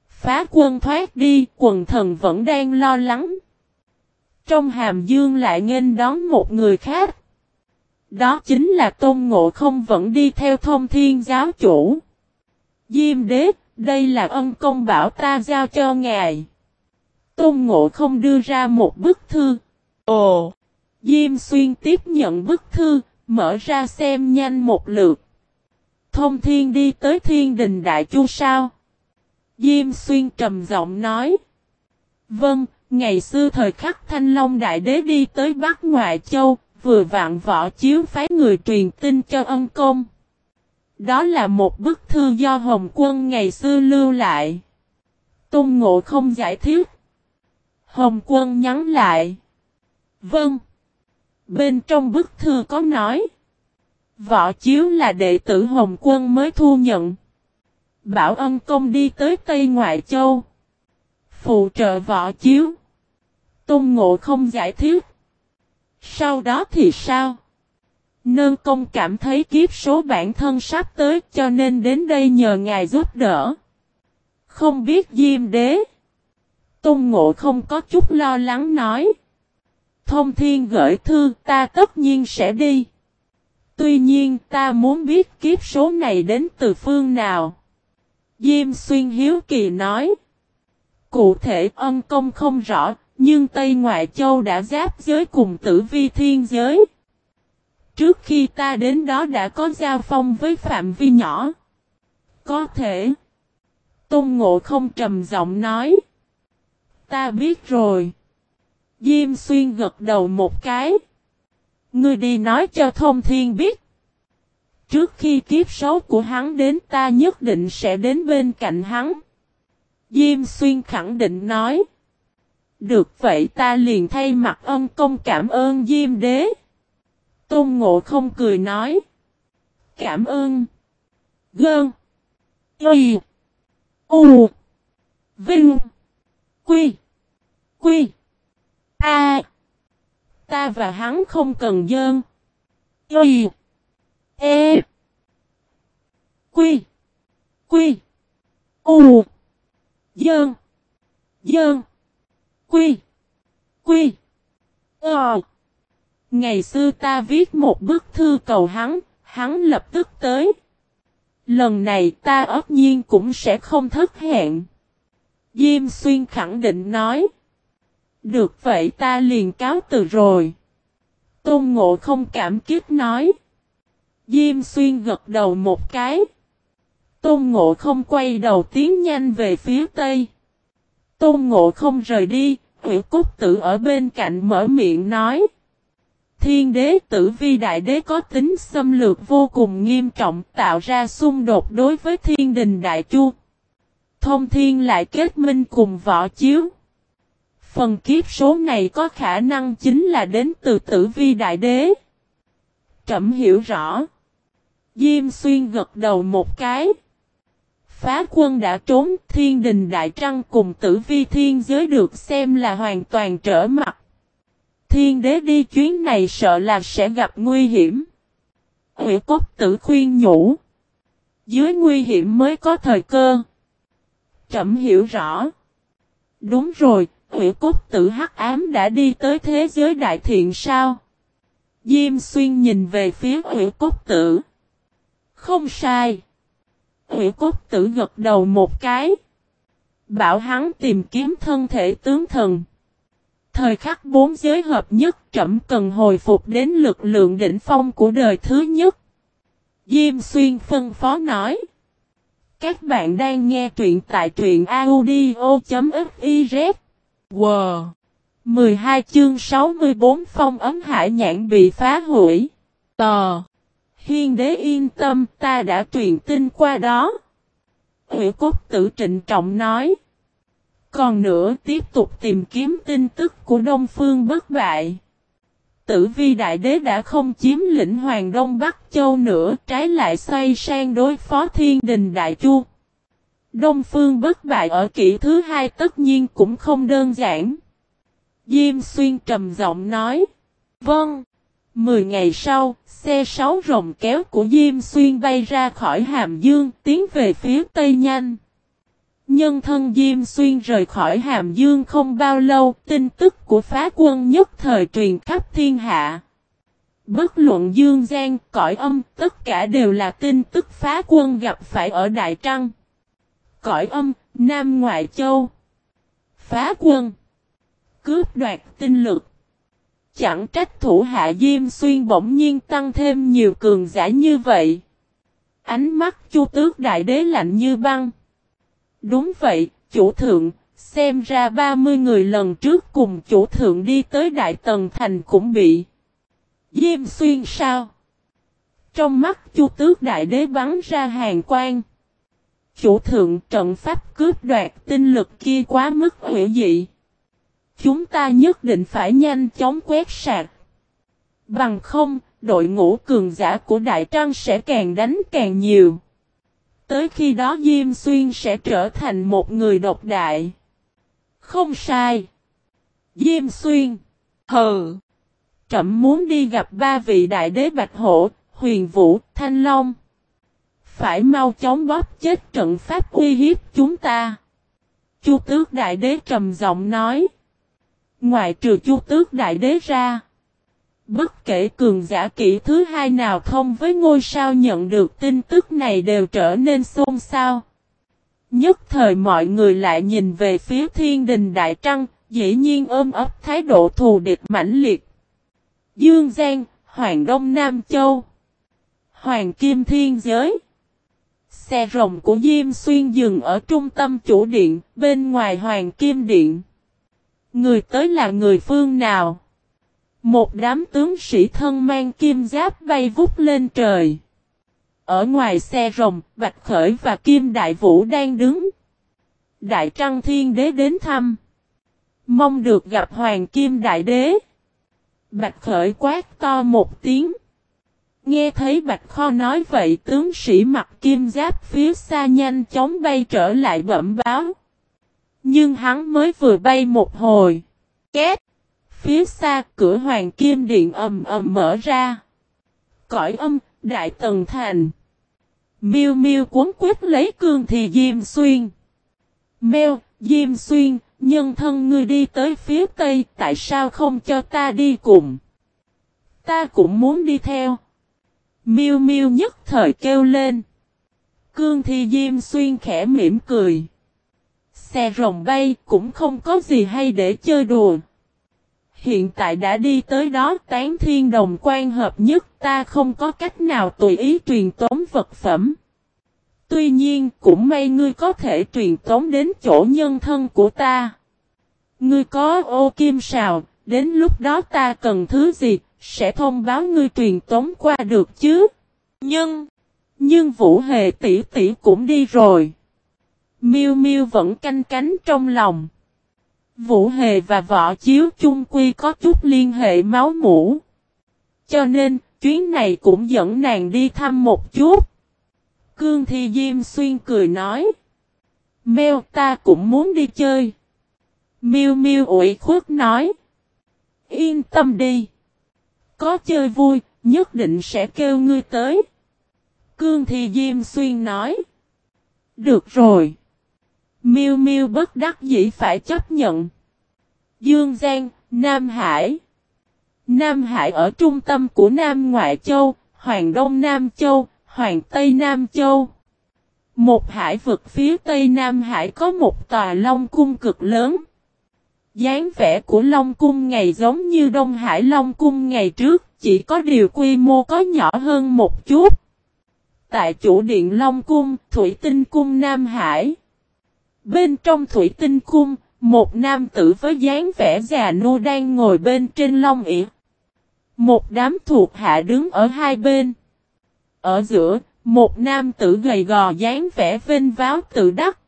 Speaker 1: Phá quân thoát đi, quần thần vẫn đang lo lắng. Trong hàm dương lại nghênh đón một người khác. Đó chính là Tôn Ngộ không vẫn đi theo thông thiên giáo chủ. Diêm đế, đây là ân công bảo ta giao cho ngài. Tôn Ngộ không đưa ra một bức thư. Ồ! Diêm xuyên tiếp nhận bức thư, mở ra xem nhanh một lượt. Thông thiên đi tới thiên đình đại chu sao? Diêm xuyên trầm giọng nói. Vâng, ngày xưa thời khắc thanh long đại đế đi tới Bắc Ngoại Châu, vừa vạn võ chiếu phái người truyền tin cho ân công. Đó là một bức thư do Hồng Quân ngày xưa lưu lại. Tôn Ngộ không giải thích. Hồng Quân nhắn lại. Vâng. Bên trong bức thư có nói. Võ Chiếu là đệ tử Hồng Quân mới thu nhận. Bảo ân công đi tới Tây Ngoại Châu. Phụ trợ Võ Chiếu. Tôn Ngộ không giải thích. Sau đó thì sao? Nơn công cảm thấy kiếp số bản thân sắp tới cho nên đến đây nhờ ngài giúp đỡ. Không biết Diêm Đế. Tôn Ngộ không có chút lo lắng nói. Thông Thiên gửi thư ta tất nhiên sẽ đi. Tuy nhiên ta muốn biết kiếp số này đến từ phương nào. Diêm Xuyên Hiếu Kỳ nói. Cụ thể ân công không rõ, nhưng Tây Ngoại Châu đã giáp giới cùng tử vi thiên giới. Trước khi ta đến đó đã có giao phong với phạm vi nhỏ. Có thể. Tôn Ngộ không trầm giọng nói. Ta biết rồi. Diêm xuyên gật đầu một cái. Ngươi đi nói cho thông thiên biết. Trước khi kiếp xấu của hắn đến ta nhất định sẽ đến bên cạnh hắn. Diêm xuyên khẳng định nói. Được vậy ta liền thay mặt ân công cảm ơn Diêm đế. Tôn ngộ không cười nói. Cảm ơn. Gơn. Y. U. Vinh. Quy. Quy. A. Ta và hắn không cần dơn. Y. E. Quy. Quy. U. Dơn. Dơn. Quy. Quy. Ờ. Ngày xưa ta viết một bức thư cầu hắn, hắn lập tức tới. Lần này ta ớt nhiên cũng sẽ không thất hẹn. Diêm xuyên khẳng định nói. Được vậy ta liền cáo từ rồi. Tôn ngộ không cảm kiếp nói. Diêm xuyên gật đầu một cái. Tôn ngộ không quay đầu tiến nhanh về phía tây. Tôn ngộ không rời đi, Hữu Cốt Tử ở bên cạnh mở miệng nói. Thiên đế, tử vi đại đế có tính xâm lược vô cùng nghiêm trọng, tạo ra xung đột đối với thiên đình đại chu. Thông thiên lại kết minh cùng võ chiếu. Phần kiếp số này có khả năng chính là đến từ tử vi đại đế. Trẩm hiểu rõ. Diêm xuyên gật đầu một cái. Phá quân đã trốn, thiên đình đại trăng cùng tử vi thiên giới được xem là hoàn toàn trở mặt. Thiên đế đi chuyến này sợ là sẽ gặp nguy hiểm. Hủy cốt tử khuyên nhủ. Dưới nguy hiểm mới có thời cơ. Trẩm hiểu rõ. Đúng rồi, hủy cốt tử hắc ám đã đi tới thế giới đại thiện sao? Diêm xuyên nhìn về phía hủy cốt tử. Không sai. Hủy cốt tử gật đầu một cái. Bảo hắn tìm kiếm thân thể tướng thần. Thời khắc bốn giới hợp nhất, trẫm cần hồi phục đến lực lượng đỉnh phong của đời thứ nhất. Diêm xuyên phân phó nói. Các bạn đang nghe truyện tại truyện audio.fiz. Wow! 12 chương 64 phong ấm hải nhãn bị phá hủy. Tò! Hiên đế yên tâm, ta đã truyền tin qua đó. Hữu cốt tử trịnh trọng nói. Còn nữa tiếp tục tìm kiếm tin tức của Đông Phương bất bại. Tử vi đại đế đã không chiếm lĩnh Hoàng Đông Bắc Châu nữa trái lại xoay sang đối phó thiên đình đại chu. Đông Phương bất bại ở kỷ thứ hai tất nhiên cũng không đơn giản. Diêm xuyên trầm giọng nói. Vâng. Mười ngày sau, xe sáu rồng kéo của Diêm xuyên bay ra khỏi Hàm Dương tiến về phía Tây Nhanh. Nhân thân Diêm Xuyên rời khỏi Hàm Dương không bao lâu, tin tức của phá quân nhất thời truyền khắp thiên hạ. Bất luận Dương Giang, cõi âm, tất cả đều là tin tức phá quân gặp phải ở Đại Trăng. Cõi âm, Nam Ngoại Châu. Phá quân. Cướp đoạt tinh lực. Chẳng trách thủ hạ Diêm Xuyên bỗng nhiên tăng thêm nhiều cường giả như vậy. Ánh mắt chu tước đại đế lạnh như băng. Đúng vậy, chủ thượng, xem ra 30 người lần trước cùng chủ thượng đi tới Đại Tần Thành cũng bị Diêm xuyên sao? Trong mắt chu tước đại đế bắn ra hàng quang. Chủ thượng trận pháp cướp đoạt tinh lực kia quá mức hữu dị. Chúng ta nhất định phải nhanh chóng quét sạc. Bằng không, đội ngũ cường giả của Đại Trăng sẽ càng đánh càng nhiều. Tới khi đó Diêm Xuyên sẽ trở thành một người độc đại. Không sai. Diêm Xuyên. Hừ. Trậm muốn đi gặp ba vị đại đế Bạch Hổ, Huyền Vũ, Thanh Long. Phải mau chóng bóp chết trận pháp uy hiếp chúng ta. Chu tước đại đế trầm giọng nói. Ngoài trừ chu tước đại đế ra. Bất kể cường giả kỹ thứ hai nào thông với ngôi sao nhận được tin tức này đều trở nên xôn xao. Nhất thời mọi người lại nhìn về phía thiên đình Đại Trăng, dĩ nhiên ôm ấp thái độ thù địch mãnh liệt. Dương Giang, Hoàng Đông Nam Châu Hoàng Kim Thiên Giới Xe rồng của Diêm Xuyên dừng ở trung tâm chủ điện, bên ngoài Hoàng Kim Điện. Người tới là người phương nào? Một đám tướng sĩ thân mang kim giáp bay vút lên trời. Ở ngoài xe rồng, Bạch Khởi và Kim Đại Vũ đang đứng. Đại Trăng Thiên Đế đến thăm. Mong được gặp Hoàng Kim Đại Đế. Bạch Khởi quát to một tiếng. Nghe thấy Bạch Kho nói vậy tướng sĩ mặc kim giáp phía xa nhanh chóng bay trở lại bẩm báo. Nhưng hắn mới vừa bay một hồi. Két. Phía xa cửa hoàng kim điện ầm ầm mở ra. Cõi âm, đại tần thành. Miêu miêu cuốn quyết lấy cương thì Diêm Xuyên. Mèo, Diêm Xuyên, nhân thân ngươi đi tới phía tây, tại sao không cho ta đi cùng? Ta cũng muốn đi theo. Miêu miêu nhất thời kêu lên. Cương thì Diêm Xuyên khẽ mỉm cười. Xe rồng bay cũng không có gì hay để chơi đùa. Hiện tại đã đi tới đó tán thiên đồng quan hợp nhất ta không có cách nào tùy ý truyền tống vật phẩm. Tuy nhiên cũng may ngươi có thể truyền tống đến chỗ nhân thân của ta. Ngươi có ô kim sào, đến lúc đó ta cần thứ gì, sẽ thông báo ngươi truyền tống qua được chứ. Nhưng, nhưng Vũ Hề tỷ tỷ cũng đi rồi. Miêu Miêu vẫn canh cánh trong lòng. Vũ Hề và Võ Chiếu chung quy có chút liên hệ máu mũ. Cho nên, chuyến này cũng dẫn nàng đi thăm một chút. Cương Thi Diêm Xuyên cười nói. Mèo ta cũng muốn đi chơi. Miêu Miêu ủy khuất nói. Yên tâm đi. Có chơi vui, nhất định sẽ kêu ngươi tới. Cương Thi Diêm Xuyên nói. Được rồi. Miêu Miêu bất đắc dĩ phải chấp nhận. Dương Giang, Nam Hải. Nam Hải ở trung tâm của Nam Ngoại Châu, Hoàng Đông Nam Châu, Hoàng Tây Nam Châu. Một hải vực phía Tây Nam Hải có một tòa Long Cung cực lớn. dáng vẻ của Long Cung ngày giống như Đông Hải Long Cung ngày trước, chỉ có điều quy mô có nhỏ hơn một chút. Tại chủ điện Long Cung, Thủy Tinh Cung Nam Hải. Bên trong Thủy Tinh Cung, một nam tử với dáng vẻ già nô đang ngồi bên trên long ỉa. Một đám thuộc hạ đứng ở hai bên. Ở giữa, một nam tử gầy gò dáng vẻ vinh váo tự đắc.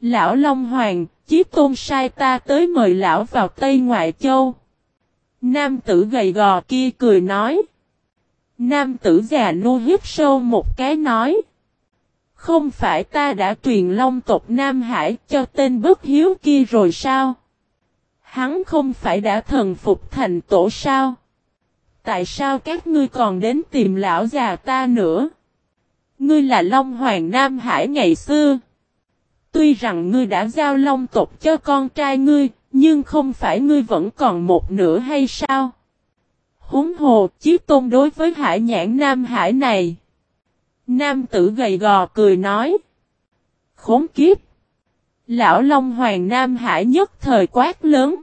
Speaker 1: Lão Long Hoàng, chiếc tôn sai ta tới mời lão vào Tây Ngoại Châu. Nam tử gầy gò kia cười nói. Nam tử già nô hiếp sâu một cái nói. Không phải ta đã truyền long tộc Nam Hải cho tên bất hiếu kia rồi sao? Hắn không phải đã thần phục thành tổ sao? Tại sao các ngươi còn đến tìm lão già ta nữa? Ngươi là Long Hoàng Nam Hải ngày xưa. Tuy rằng ngươi đã giao long tộc cho con trai ngươi, nhưng không phải ngươi vẫn còn một nửa hay sao? Húng hồ, chiếc tôn đối với hải nhãn Nam Hải này. Nam tử gầy gò cười nói. Khốn kiếp. Lão Long Hoàng Nam Hải nhất thời quát lớn.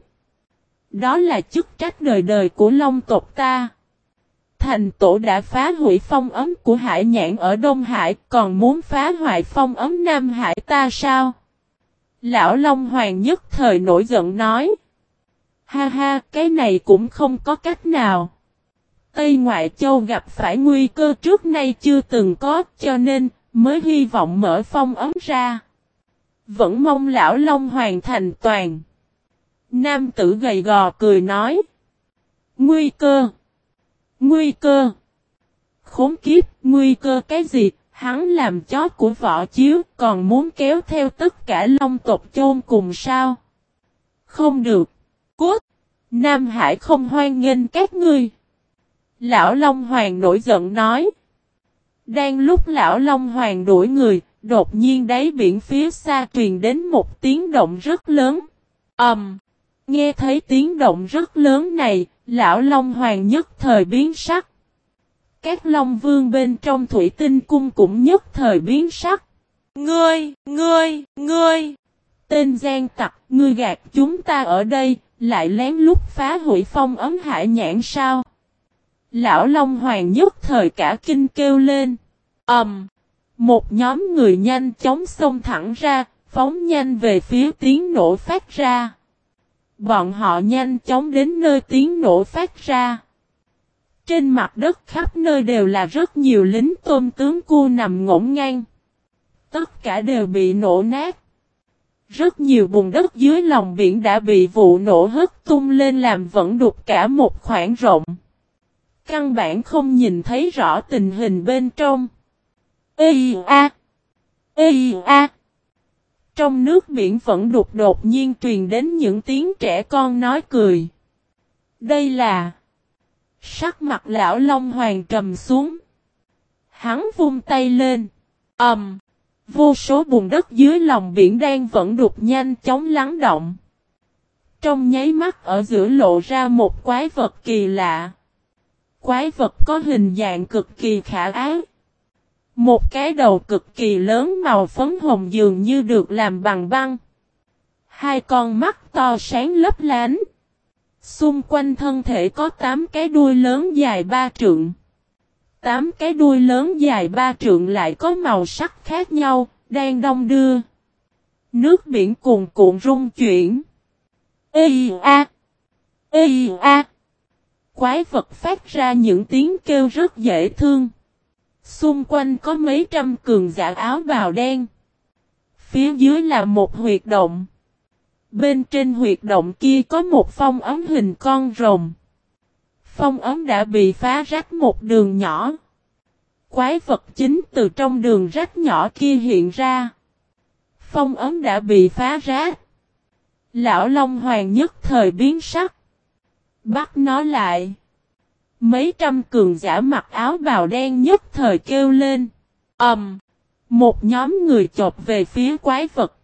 Speaker 1: Đó là chức trách đời đời của Long tộc ta. Thành tổ đã phá hủy phong ấm của hải nhãn ở Đông Hải còn muốn phá hoại phong ấm Nam Hải ta sao? Lão Long Hoàng nhất thời nổi giận nói. Ha ha, cái này cũng không có cách nào. Tây Ngoại Châu gặp phải nguy cơ trước nay chưa từng có cho nên mới hy vọng mở phong ấm ra. Vẫn mong lão Long hoàn thành toàn. Nam tử gầy gò cười nói. Nguy cơ. Nguy cơ. Khốn kiếp, nguy cơ cái gì, hắn làm chó của võ chiếu còn muốn kéo theo tất cả long tộc chôn cùng sao? Không được. Cút. Nam Hải không hoan nghênh các ngươi. Lão Long Hoàng nổi giận nói. Đang lúc Lão Long Hoàng đuổi người, đột nhiên đáy biển phía xa truyền đến một tiếng động rất lớn. ầm, um, Nghe thấy tiếng động rất lớn này, Lão Long Hoàng nhất thời biến sắc. Các Long Vương bên trong Thủy Tinh Cung cũng nhất thời biến sắc. ngươi, ngươi, ngươi. Tên gian tặc, ngươi gạt chúng ta ở đây, lại lén lút phá hủy phong ấm hải nhãn sao? Lão Long Hoàng nhất thời cả kinh kêu lên. ầm, um, Một nhóm người nhanh chóng xông thẳng ra, phóng nhanh về phía tiếng nổ phát ra. Bọn họ nhanh chóng đến nơi tiếng nổ phát ra. Trên mặt đất khắp nơi đều là rất nhiều lính tôm tướng cua nằm ngổn ngang. Tất cả đều bị nổ nát. Rất nhiều bùn đất dưới lòng biển đã bị vụ nổ hất tung lên làm vẫn đục cả một khoảng rộng. Căn bản không nhìn thấy rõ tình hình bên trong. Ê a! Ê a! Trong nước biển vẫn đục đột nhiên truyền đến những tiếng trẻ con nói cười. Đây là... Sắc mặt lão Long Hoàng trầm xuống. Hắn vung tay lên. ầm, um, Vô số bùn đất dưới lòng biển đang vẫn đục nhanh chóng lắng động. Trong nháy mắt ở giữa lộ ra một quái vật kỳ lạ. Quái vật có hình dạng cực kỳ khả ái. Một cái đầu cực kỳ lớn màu phấn hồng dường như được làm bằng băng. Hai con mắt to sáng lấp lánh. Xung quanh thân thể có 8 cái đuôi lớn dài ba trượng. 8 cái đuôi lớn dài ba trượng lại có màu sắc khác nhau, đang đông đưa. Nước biển cuồn cuộn rung chuyển. Ê a! Ê a! Quái vật phát ra những tiếng kêu rất dễ thương. Xung quanh có mấy trăm cường giả áo bào đen. Phía dưới là một huyệt động. Bên trên huyệt động kia có một phong ấm hình con rồng. Phong ấm đã bị phá rách một đường nhỏ. Quái vật chính từ trong đường rách nhỏ kia hiện ra. Phong ấm đã bị phá rách. Lão Long Hoàng nhất thời biến sắc. Bắt nó lại. Mấy trăm cường giả mặc áo bào đen nhất thời kêu lên. ầm, um, Một nhóm người chộp về phía quái vật.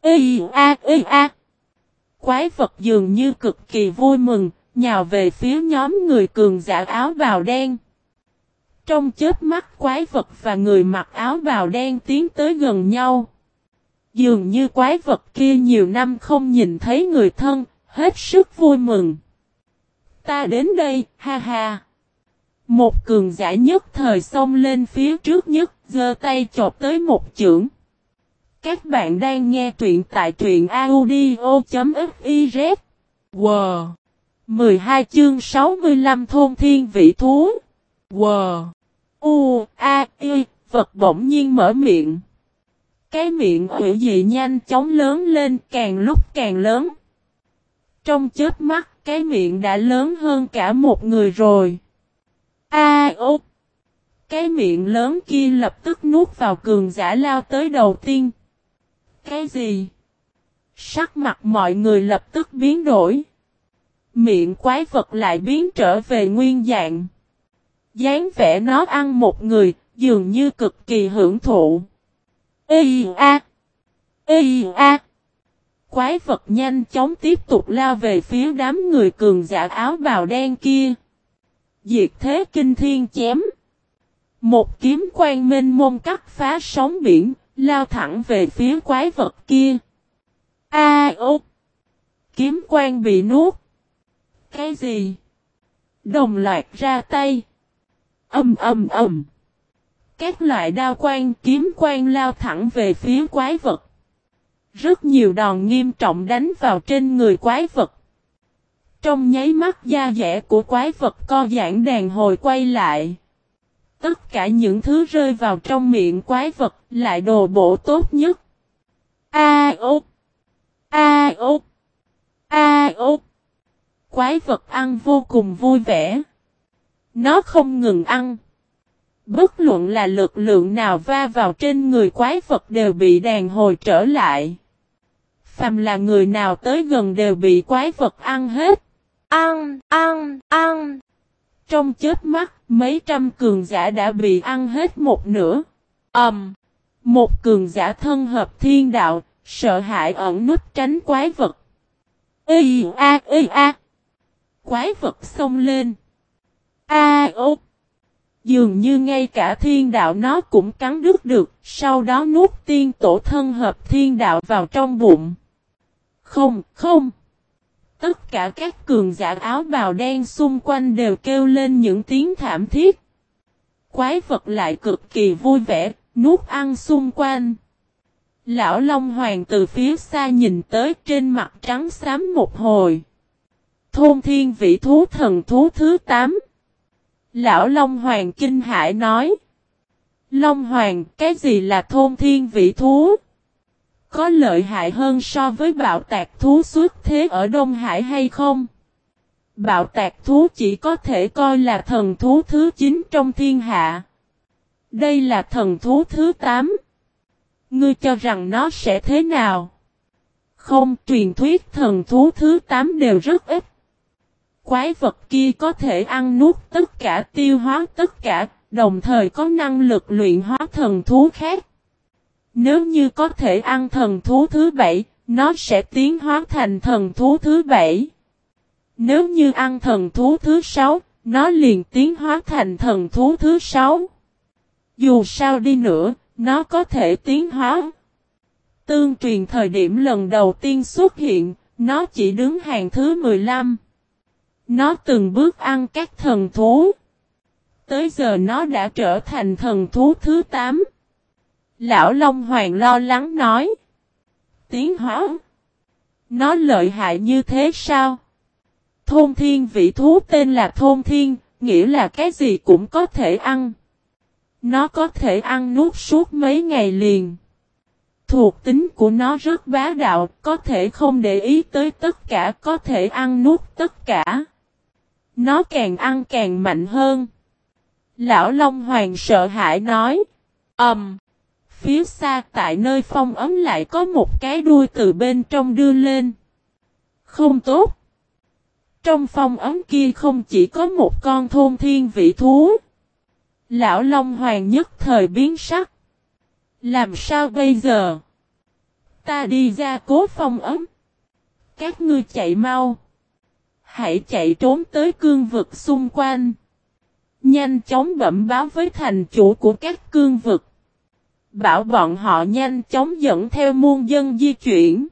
Speaker 1: Ê a ê a. Quái vật dường như cực kỳ vui mừng, nhào về phía nhóm người cường giả áo bào đen. Trong chết mắt quái vật và người mặc áo bào đen tiến tới gần nhau. Dường như quái vật kia nhiều năm không nhìn thấy người thân, hết sức vui mừng. Ta đến đây, ha ha. Một cường giả nhất thời xông lên phía trước nhất, giơ tay chộp tới một chưởng. Các bạn đang nghe truyện tại truyện audio.fiz. Wow! 12 chương 65 thôn thiên vị thú. Wow! U, A, Y, vật bỗng nhiên mở miệng. Cái miệng hủy dị nhanh chóng lớn lên càng lúc càng lớn. Trong chết mắt, cái miệng đã lớn hơn cả một người rồi. A, ô! Cái miệng lớn kia lập tức nuốt vào cường giả lao tới đầu tiên. Cái gì? Sắc mặt mọi người lập tức biến đổi. Miệng quái vật lại biến trở về nguyên dạng dáng vẻ nó ăn một người, dường như cực kỳ hưởng thụ. Ê a! Ê a! Quái vật nhanh chóng tiếp tục lao về phía đám người cường giả áo bào đen kia. Diệt thế kinh thiên chém. Một kiếm quang minh môn cắt phá sóng biển, lao thẳng về phía quái vật kia. A ô! Kiếm quang bị nuốt. Cái gì? Đồng loạt ra tay. Âm âm âm. Các loại đao quan kiếm quan lao thẳng về phía quái vật. Rất nhiều đòn nghiêm trọng đánh vào trên người quái vật. Trong nháy mắt da dẻ của quái vật co giãn đàn hồi quay lại. Tất cả những thứ rơi vào trong miệng quái vật lại đồ bổ tốt nhất. A ốc. A ốc. A ốc. Quái vật ăn vô cùng vui vẻ. Nó không ngừng ăn. Bất luận là lực lượng nào va vào trên người quái vật đều bị đàn hồi trở lại. Phàm là người nào tới gần đều bị quái vật ăn hết. Ăn, ăn, ăn. Trong chết mắt, mấy trăm cường giả đã bị ăn hết một nửa. Ẩm. Um, một cường giả thân hợp thiên đạo, sợ hãi ẩn nút tránh quái vật. Ê a ê a. Quái vật xông lên. A ô. Dường như ngay cả thiên đạo nó cũng cắn đứt được, sau đó nuốt tiên tổ thân hợp thiên đạo vào trong bụng. Không, không. Tất cả các cường giả áo bào đen xung quanh đều kêu lên những tiếng thảm thiết. Quái vật lại cực kỳ vui vẻ, nuốt ăn xung quanh. Lão Long Hoàng từ phía xa nhìn tới trên mặt trắng xám một hồi. Thôn thiên vị thú thần thú thứ 8. Lão Long Hoàng kinh hải nói. Long Hoàng, cái gì là thôn thiên vị thú? Có lợi hại hơn so với bạo tạc thú xuất thế ở Đông Hải hay không? Bạo tạc thú chỉ có thể coi là thần thú thứ 9 trong thiên hạ. Đây là thần thú thứ 8. Ngươi cho rằng nó sẽ thế nào? Không, truyền thuyết thần thú thứ 8 đều rất ít. Quái vật kia có thể ăn nuốt tất cả tiêu hóa tất cả, đồng thời có năng lực luyện hóa thần thú khác. Nếu như có thể ăn thần thú thứ bảy, nó sẽ tiến hóa thành thần thú thứ bảy. Nếu như ăn thần thú thứ sáu, nó liền tiến hóa thành thần thú thứ sáu. Dù sao đi nữa, nó có thể tiến hóa. Tương truyền thời điểm lần đầu tiên xuất hiện, nó chỉ đứng hàng thứ 15. Nó từng bước ăn các thần thú. Tới giờ nó đã trở thành thần thú thứ 8. Lão Long Hoàng lo lắng nói. Tiến hóa. Nó lợi hại như thế sao? Thôn thiên vị thú tên là thôn thiên, nghĩa là cái gì cũng có thể ăn. Nó có thể ăn nuốt suốt mấy ngày liền. Thuộc tính của nó rất bá đạo, có thể không để ý tới tất cả, có thể ăn nuốt tất cả. Nó càng ăn càng mạnh hơn. Lão Long Hoàng sợ hãi nói. Ẩm. Um, phía xa, tại nơi phong ấm lại có một cái đuôi từ bên trong đưa lên. Không tốt. Trong phong ấm kia không chỉ có một con thôn thiên vị thú. Lão Long Hoàng nhất thời biến sắc. Làm sao bây giờ? Ta đi ra cố phong ấm. Các ngươi chạy mau. Hãy chạy trốn tới cương vực xung quanh. Nhanh chóng bẩm báo với thành chủ của các cương vực. Bảo bọn họ nhanh chóng dẫn theo muôn dân di chuyển.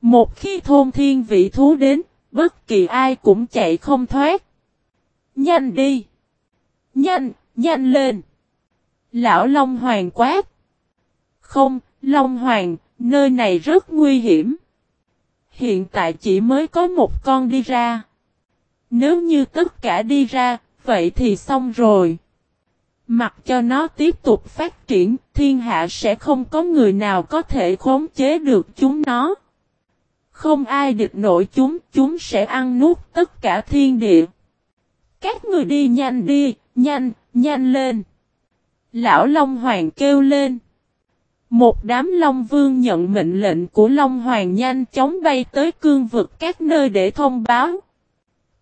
Speaker 1: Một khi thôn thiên vị thú đến, bất kỳ ai cũng chạy không thoát. Nhanh đi! Nhanh, nhanh lên! Lão Long Hoàng quát. Không, Long Hoàng, nơi này rất nguy hiểm. Hiện tại chỉ mới có một con đi ra. Nếu như tất cả đi ra, vậy thì xong rồi. Mặc cho nó tiếp tục phát triển, thiên hạ sẽ không có người nào có thể khống chế được chúng nó. Không ai địch nổi chúng, chúng sẽ ăn nuốt tất cả thiên địa. Các người đi nhanh đi, nhanh, nhanh lên. Lão Long Hoàng kêu lên. Một đám Long Vương nhận mệnh lệnh của Long Hoàng nhanh chóng bay tới cương vực các nơi để thông báo.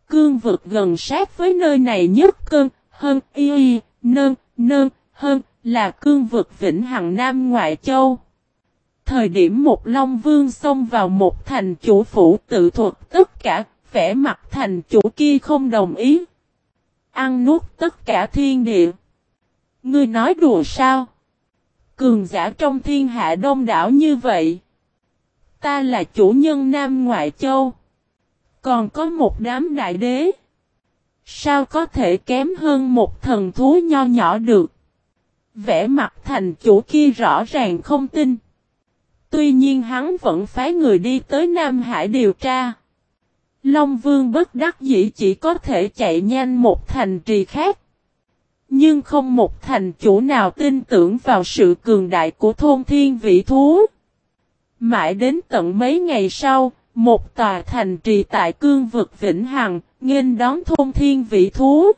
Speaker 1: Cương vực gần sát với nơi này nhất cơn, hơn y y, nơn, nơn, hơn là cương vực Vĩnh Hằng Nam Ngoại Châu. Thời điểm một Long Vương xông vào một thành chủ phủ tự thuật tất cả, vẻ mặt thành chủ kia không đồng ý. Ăn nuốt tất cả thiên địa. Ngươi nói đùa sao? Cường giả trong thiên hạ đông đảo như vậy. Ta là chủ nhân Nam Ngoại Châu. Còn có một đám đại đế. Sao có thể kém hơn một thần thú nho nhỏ được? Vẽ mặt thành chủ kia rõ ràng không tin. Tuy nhiên hắn vẫn phái người đi tới Nam Hải điều tra. Long Vương bất đắc dĩ chỉ có thể chạy nhanh một thành trì khác. Nhưng không một thành chủ nào tin tưởng vào sự cường đại của thôn thiên vị thú. Mãi đến tận mấy ngày sau, một tòa thành trì tại cương vực Vĩnh Hằng, nghênh đón thôn thiên vị thú.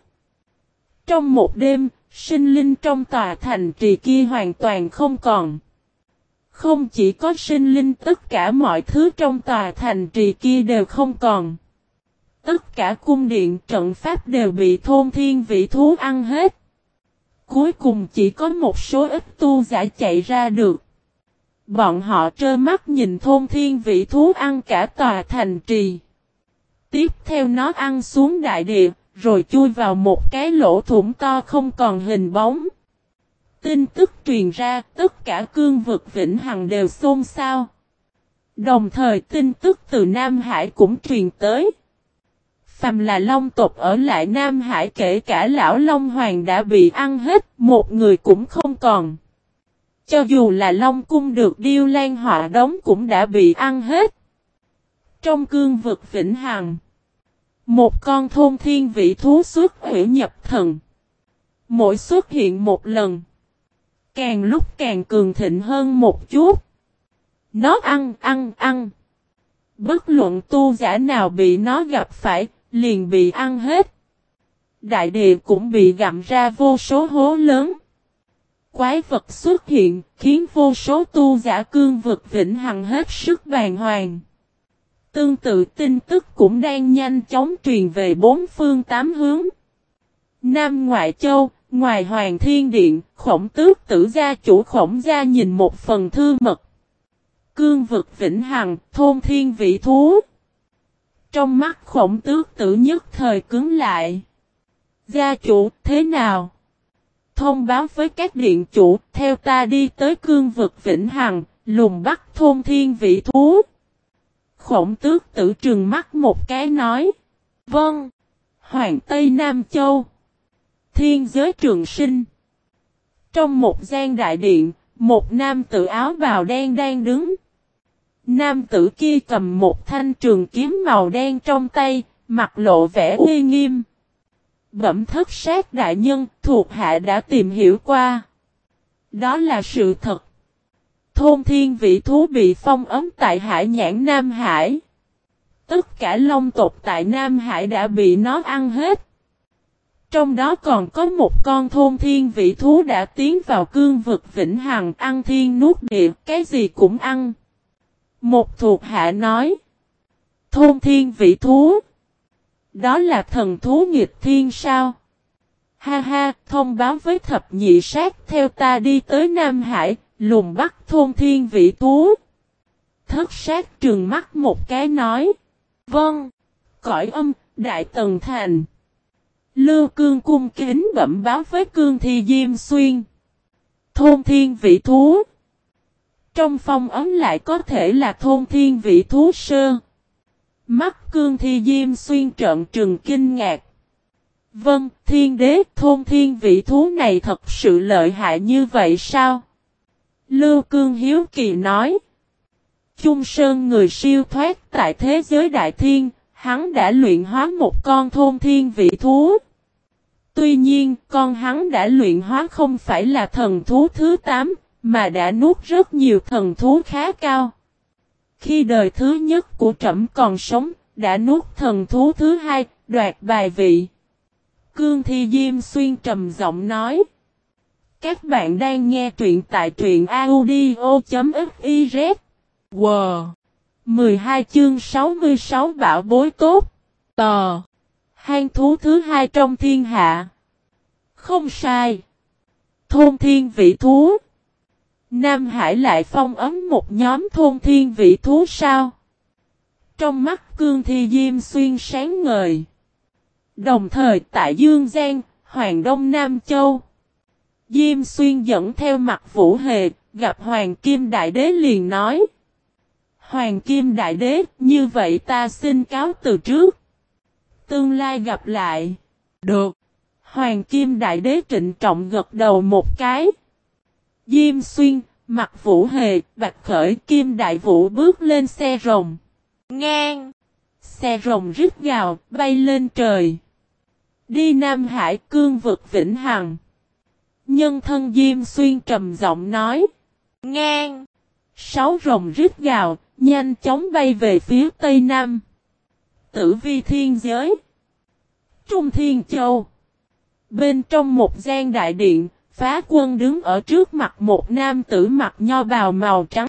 Speaker 1: Trong một đêm, sinh linh trong tòa thành trì kia hoàn toàn không còn. Không chỉ có sinh linh tất cả mọi thứ trong tòa thành trì kia đều không còn. Tất cả cung điện trận pháp đều bị thôn thiên vị thú ăn hết. Cuối cùng chỉ có một số ít tu giả chạy ra được. Bọn họ trơ mắt nhìn thôn thiên vị thú ăn cả tòa thành trì. Tiếp theo nó ăn xuống đại địa, rồi chui vào một cái lỗ thủng to không còn hình bóng. Tin tức truyền ra, tất cả cương vực Vĩnh Hằng đều xôn xao. Đồng thời tin tức từ Nam Hải cũng truyền tới. Phàm là Long tộc ở lại Nam Hải kể cả lão Long Hoàng đã bị ăn hết, một người cũng không còn. Cho dù là Long Cung được điêu lan họa đóng cũng đã bị ăn hết. Trong cương vực Vĩnh Hằng, một con thôn thiên vị thú xuất hủy nhập thần. Mỗi xuất hiện một lần, càng lúc càng cường thịnh hơn một chút. Nó ăn, ăn, ăn. Bất luận tu giả nào bị nó gặp phải, liền bị ăn hết. Đại địa cũng bị gặm ra vô số hố lớn. Quái vật xuất hiện, khiến vô số tu giả cương vực vĩnh hằng hết sức bàng hoàng. Tương tự tin tức cũng đang nhanh chóng truyền về bốn phương tám hướng. Nam Ngoại Châu, ngoài Hoàng Thiên Điện, khổng tước tử gia chủ khổng gia nhìn một phần thư mật. Cương vực vĩnh hằng, thôn thiên vị thú. Trong mắt khổng tước tử nhất thời cứng lại. Gia chủ, thế nào? Thông báo với các điện chủ, theo ta đi tới cương vực vĩnh hằng, lùng bắt thôn thiên vị thú. Khổng tước tử trừng mắt một cái nói. Vâng. Hoàng Tây Nam Châu. Thiên giới trường sinh. Trong một gian đại điện, một nam tử áo bào đen đang đứng. Nam tử kia cầm một thanh trường kiếm màu đen trong tay, mặt lộ vẻ uy nghiêm. Bẩm thất sát đại nhân thuộc hạ đã tìm hiểu qua. Đó là sự thật. Thôn thiên vị thú bị phong ấm tại hải nhãn Nam Hải. Tất cả long tộc tại Nam Hải đã bị nó ăn hết. Trong đó còn có một con thôn thiên vị thú đã tiến vào cương vực vĩnh hằng ăn thiên nuốt địa, cái gì cũng ăn. Một thuộc hạ nói. Thôn thiên vị thú. Đó là thần thú nghịch thiên sao? Ha ha, thông báo với thập nhị sát theo ta đi tới Nam Hải, lùng bắt thôn thiên vị thú. Thất sát trường mắt một cái nói. Vâng. Cõi âm, Đại Tần Thành. Lưu Cương cung kính bẩm báo với Cương Thi Diêm Xuyên. Thôn thiên vị thú. Trong phong ấm lại có thể là thôn thiên vị thú sơ. Mắt cương thi diêm xuyên trợn trừng kinh ngạc. Vâng, thiên đế thôn thiên vị thú này thật sự lợi hại như vậy sao? Lưu cương hiếu kỳ nói. Trung Sơn người siêu thoát tại thế giới đại thiên, hắn đã luyện hóa một con thôn thiên vị thú. Tuy nhiên, con hắn đã luyện hóa không phải là thần thú thứ 8, mà đã nuốt rất nhiều thần thú khá cao. Khi đời thứ nhất của trẫm còn sống, đã nuốt thần thú thứ hai, đoạt bài vị. Cương Thi Diêm Xuyên trầm giọng nói. Các bạn đang nghe truyện tại truyện audio.fiz. Wow! 12 chương 66 bảo bối tốt. Tò! Hang thú thứ hai trong thiên hạ. Không sai. Thôn thiên vị thú. Nam Hải lại phong ấm một nhóm thôn thiên vị thú sao? Trong mắt cương thi diêm xuyên sáng ngời. Đồng thời tại Dương Giang, Hoàng Đông Nam Châu. Diêm xuyên dẫn theo mặt vũ hề, gặp Hoàng Kim Đại Đế liền nói. Hoàng Kim Đại Đế, như vậy ta xin cáo từ trước. Tương lai gặp lại. Được. Hoàng Kim Đại Đế trịnh trọng gật đầu một cái. Diêm xuyên, mặt vũ hề, bạch khởi kim đại vũ bước lên xe rồng. Ngang! Xe rồng rít gào, bay lên trời. Đi Nam Hải cương vực Vĩnh Hằng. Nhân thân Diêm Xuyên trầm giọng nói. Ngang! Sáu rồng rít gào, nhanh chóng bay về phía Tây Nam. Tử vi thiên giới. Trung Thiên Châu. Bên trong một gian đại điện, Phá quân đứng ở trước mặt một nam tử mặc nho bào màu trắng.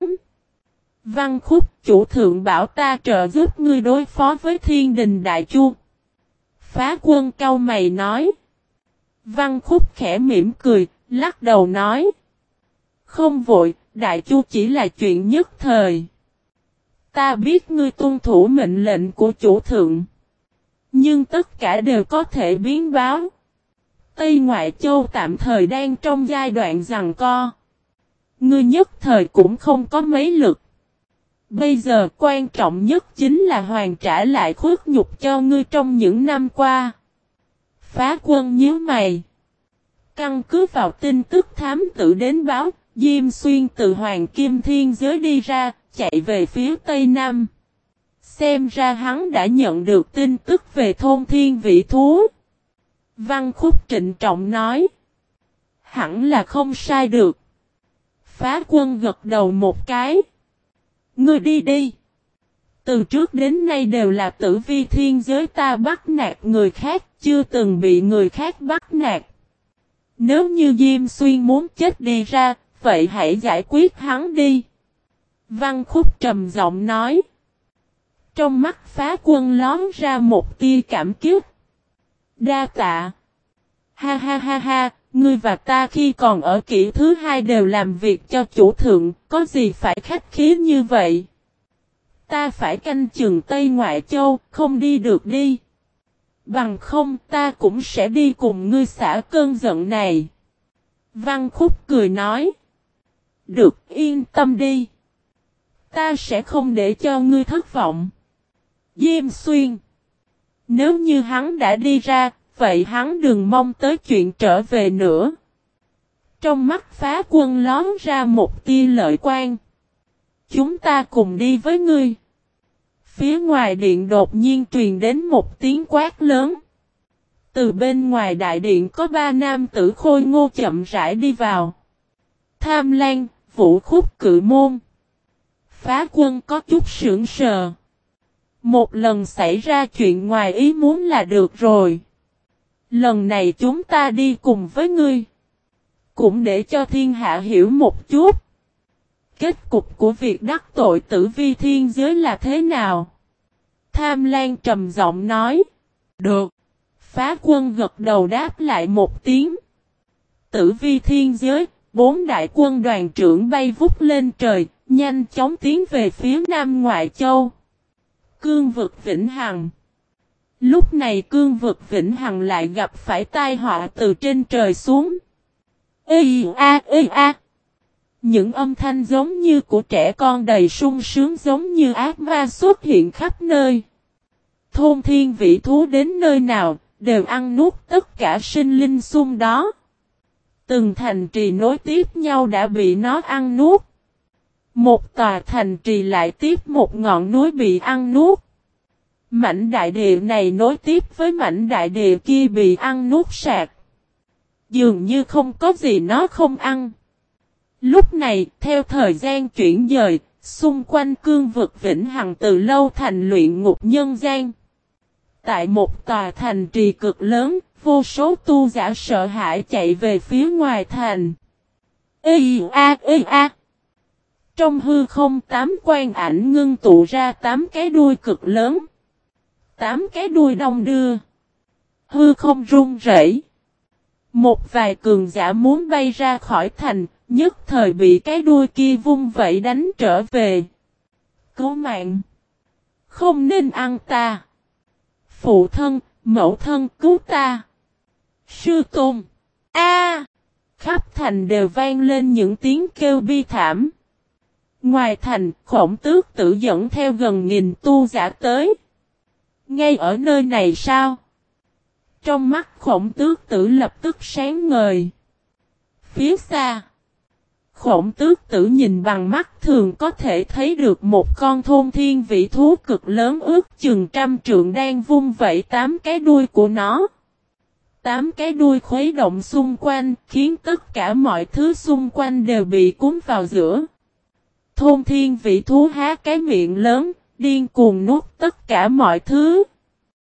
Speaker 1: Văn khúc chủ thượng bảo ta trợ giúp ngươi đối phó với thiên đình đại chu. Phá quân cau mày nói. Văn khúc khẽ mỉm cười, lắc đầu nói. Không vội, đại chu chỉ là chuyện nhất thời. Ta biết ngươi tuân thủ mệnh lệnh của chủ thượng. Nhưng tất cả đều có thể biến báo. Tây Ngoại Châu tạm thời đang trong giai đoạn rằng co. Ngươi nhất thời cũng không có mấy lực. Bây giờ quan trọng nhất chính là hoàn trả lại khuất nhục cho ngươi trong những năm qua. Phá quân nhớ mày. Căn cứ vào tin tức thám tử đến báo, Diêm Xuyên từ Hoàng Kim Thiên giới đi ra, chạy về phía Tây Nam. Xem ra hắn đã nhận được tin tức về thôn thiên vị thú. Văn Khúc trịnh trọng nói. Hẳn là không sai được. Phá quân gật đầu một cái. Ngươi đi đi. Từ trước đến nay đều là tử vi thiên giới ta bắt nạt người khác, chưa từng bị người khác bắt nạt. Nếu như Diêm Xuyên muốn chết đi ra, vậy hãy giải quyết hắn đi. Văn Khúc trầm giọng nói. Trong mắt phá quân lón ra một tia cảm kiếp. Đa tạ. Ha ha ha ha, ngươi và ta khi còn ở kỷ thứ hai đều làm việc cho chủ thượng, có gì phải khách khí như vậy? Ta phải canh chừng Tây Ngoại Châu, không đi được đi. Bằng không ta cũng sẽ đi cùng ngươi xả cơn giận này. Văn Khúc cười nói. Được yên tâm đi. Ta sẽ không để cho ngươi thất vọng. Diêm xuyên. Nếu như hắn đã đi ra, vậy hắn đừng mong tới chuyện trở về nữa. Trong mắt phá quân lón ra một tia lợi quan. Chúng ta cùng đi với ngươi. Phía ngoài điện đột nhiên truyền đến một tiếng quát lớn. Từ bên ngoài đại điện có ba nam tử khôi ngô chậm rãi đi vào. Tham Lan, Vũ Khúc Cự Môn. Phá quân có chút sưởng sờ. Một lần xảy ra chuyện ngoài ý muốn là được rồi. Lần này chúng ta đi cùng với ngươi. Cũng để cho thiên hạ hiểu một chút. Kết cục của việc đắc tội tử vi thiên giới là thế nào? Tham Lan trầm giọng nói. Được. Phá quân gật đầu đáp lại một tiếng. Tử vi thiên giới, bốn đại quân đoàn trưởng bay vút lên trời, nhanh chóng tiến về phía nam ngoại châu. Cương vực Vĩnh Hằng Lúc này cương vực Vĩnh Hằng lại gặp phải tai họa từ trên trời xuống. Ê a ê a. Những âm thanh giống như của trẻ con đầy sung sướng giống như ác ma xuất hiện khắp nơi. Thôn thiên vị thú đến nơi nào, đều ăn nuốt tất cả sinh linh xung đó. Từng thành trì nối tiếp nhau đã bị nó ăn nuốt. Một tòa thành trì lại tiếp một ngọn núi bị ăn nuốt. Mảnh đại địa này nối tiếp với mảnh đại địa kia bị ăn nuốt sạc. Dường như không có gì nó không ăn. Lúc này, theo thời gian chuyển dời, xung quanh cương vực Vĩnh Hằng từ lâu thành luyện ngục nhân gian. Tại một tòa thành trì cực lớn, vô số tu giả sợ hãi chạy về phía ngoài thành. Ê a ê a. Trong hư không tám quan ảnh ngưng tụ ra tám cái đuôi cực lớn. Tám cái đuôi đông đưa. Hư không rung rẩy. Một vài cường giả muốn bay ra khỏi thành, nhất thời bị cái đuôi kia vung vẫy đánh trở về. Cứu mạng! Không nên ăn ta! Phụ thân, mẫu thân cứu ta! Sư Tôn! A! Khắp thành đều vang lên những tiếng kêu bi thảm. Ngoài thành, khổng tước tự dẫn theo gần nghìn tu giả tới. Ngay ở nơi này sao? Trong mắt khổng tước tử lập tức sáng ngời. Phía xa. Khổng tước tử nhìn bằng mắt thường có thể thấy được một con thôn thiên vị thú cực lớn ước chừng trăm trượng đang vung vẩy tám cái đuôi của nó. Tám cái đuôi khuấy động xung quanh khiến tất cả mọi thứ xung quanh đều bị cuốn vào giữa. Thôn thiên vị thú há cái miệng lớn, điên cuồng nuốt tất cả mọi thứ.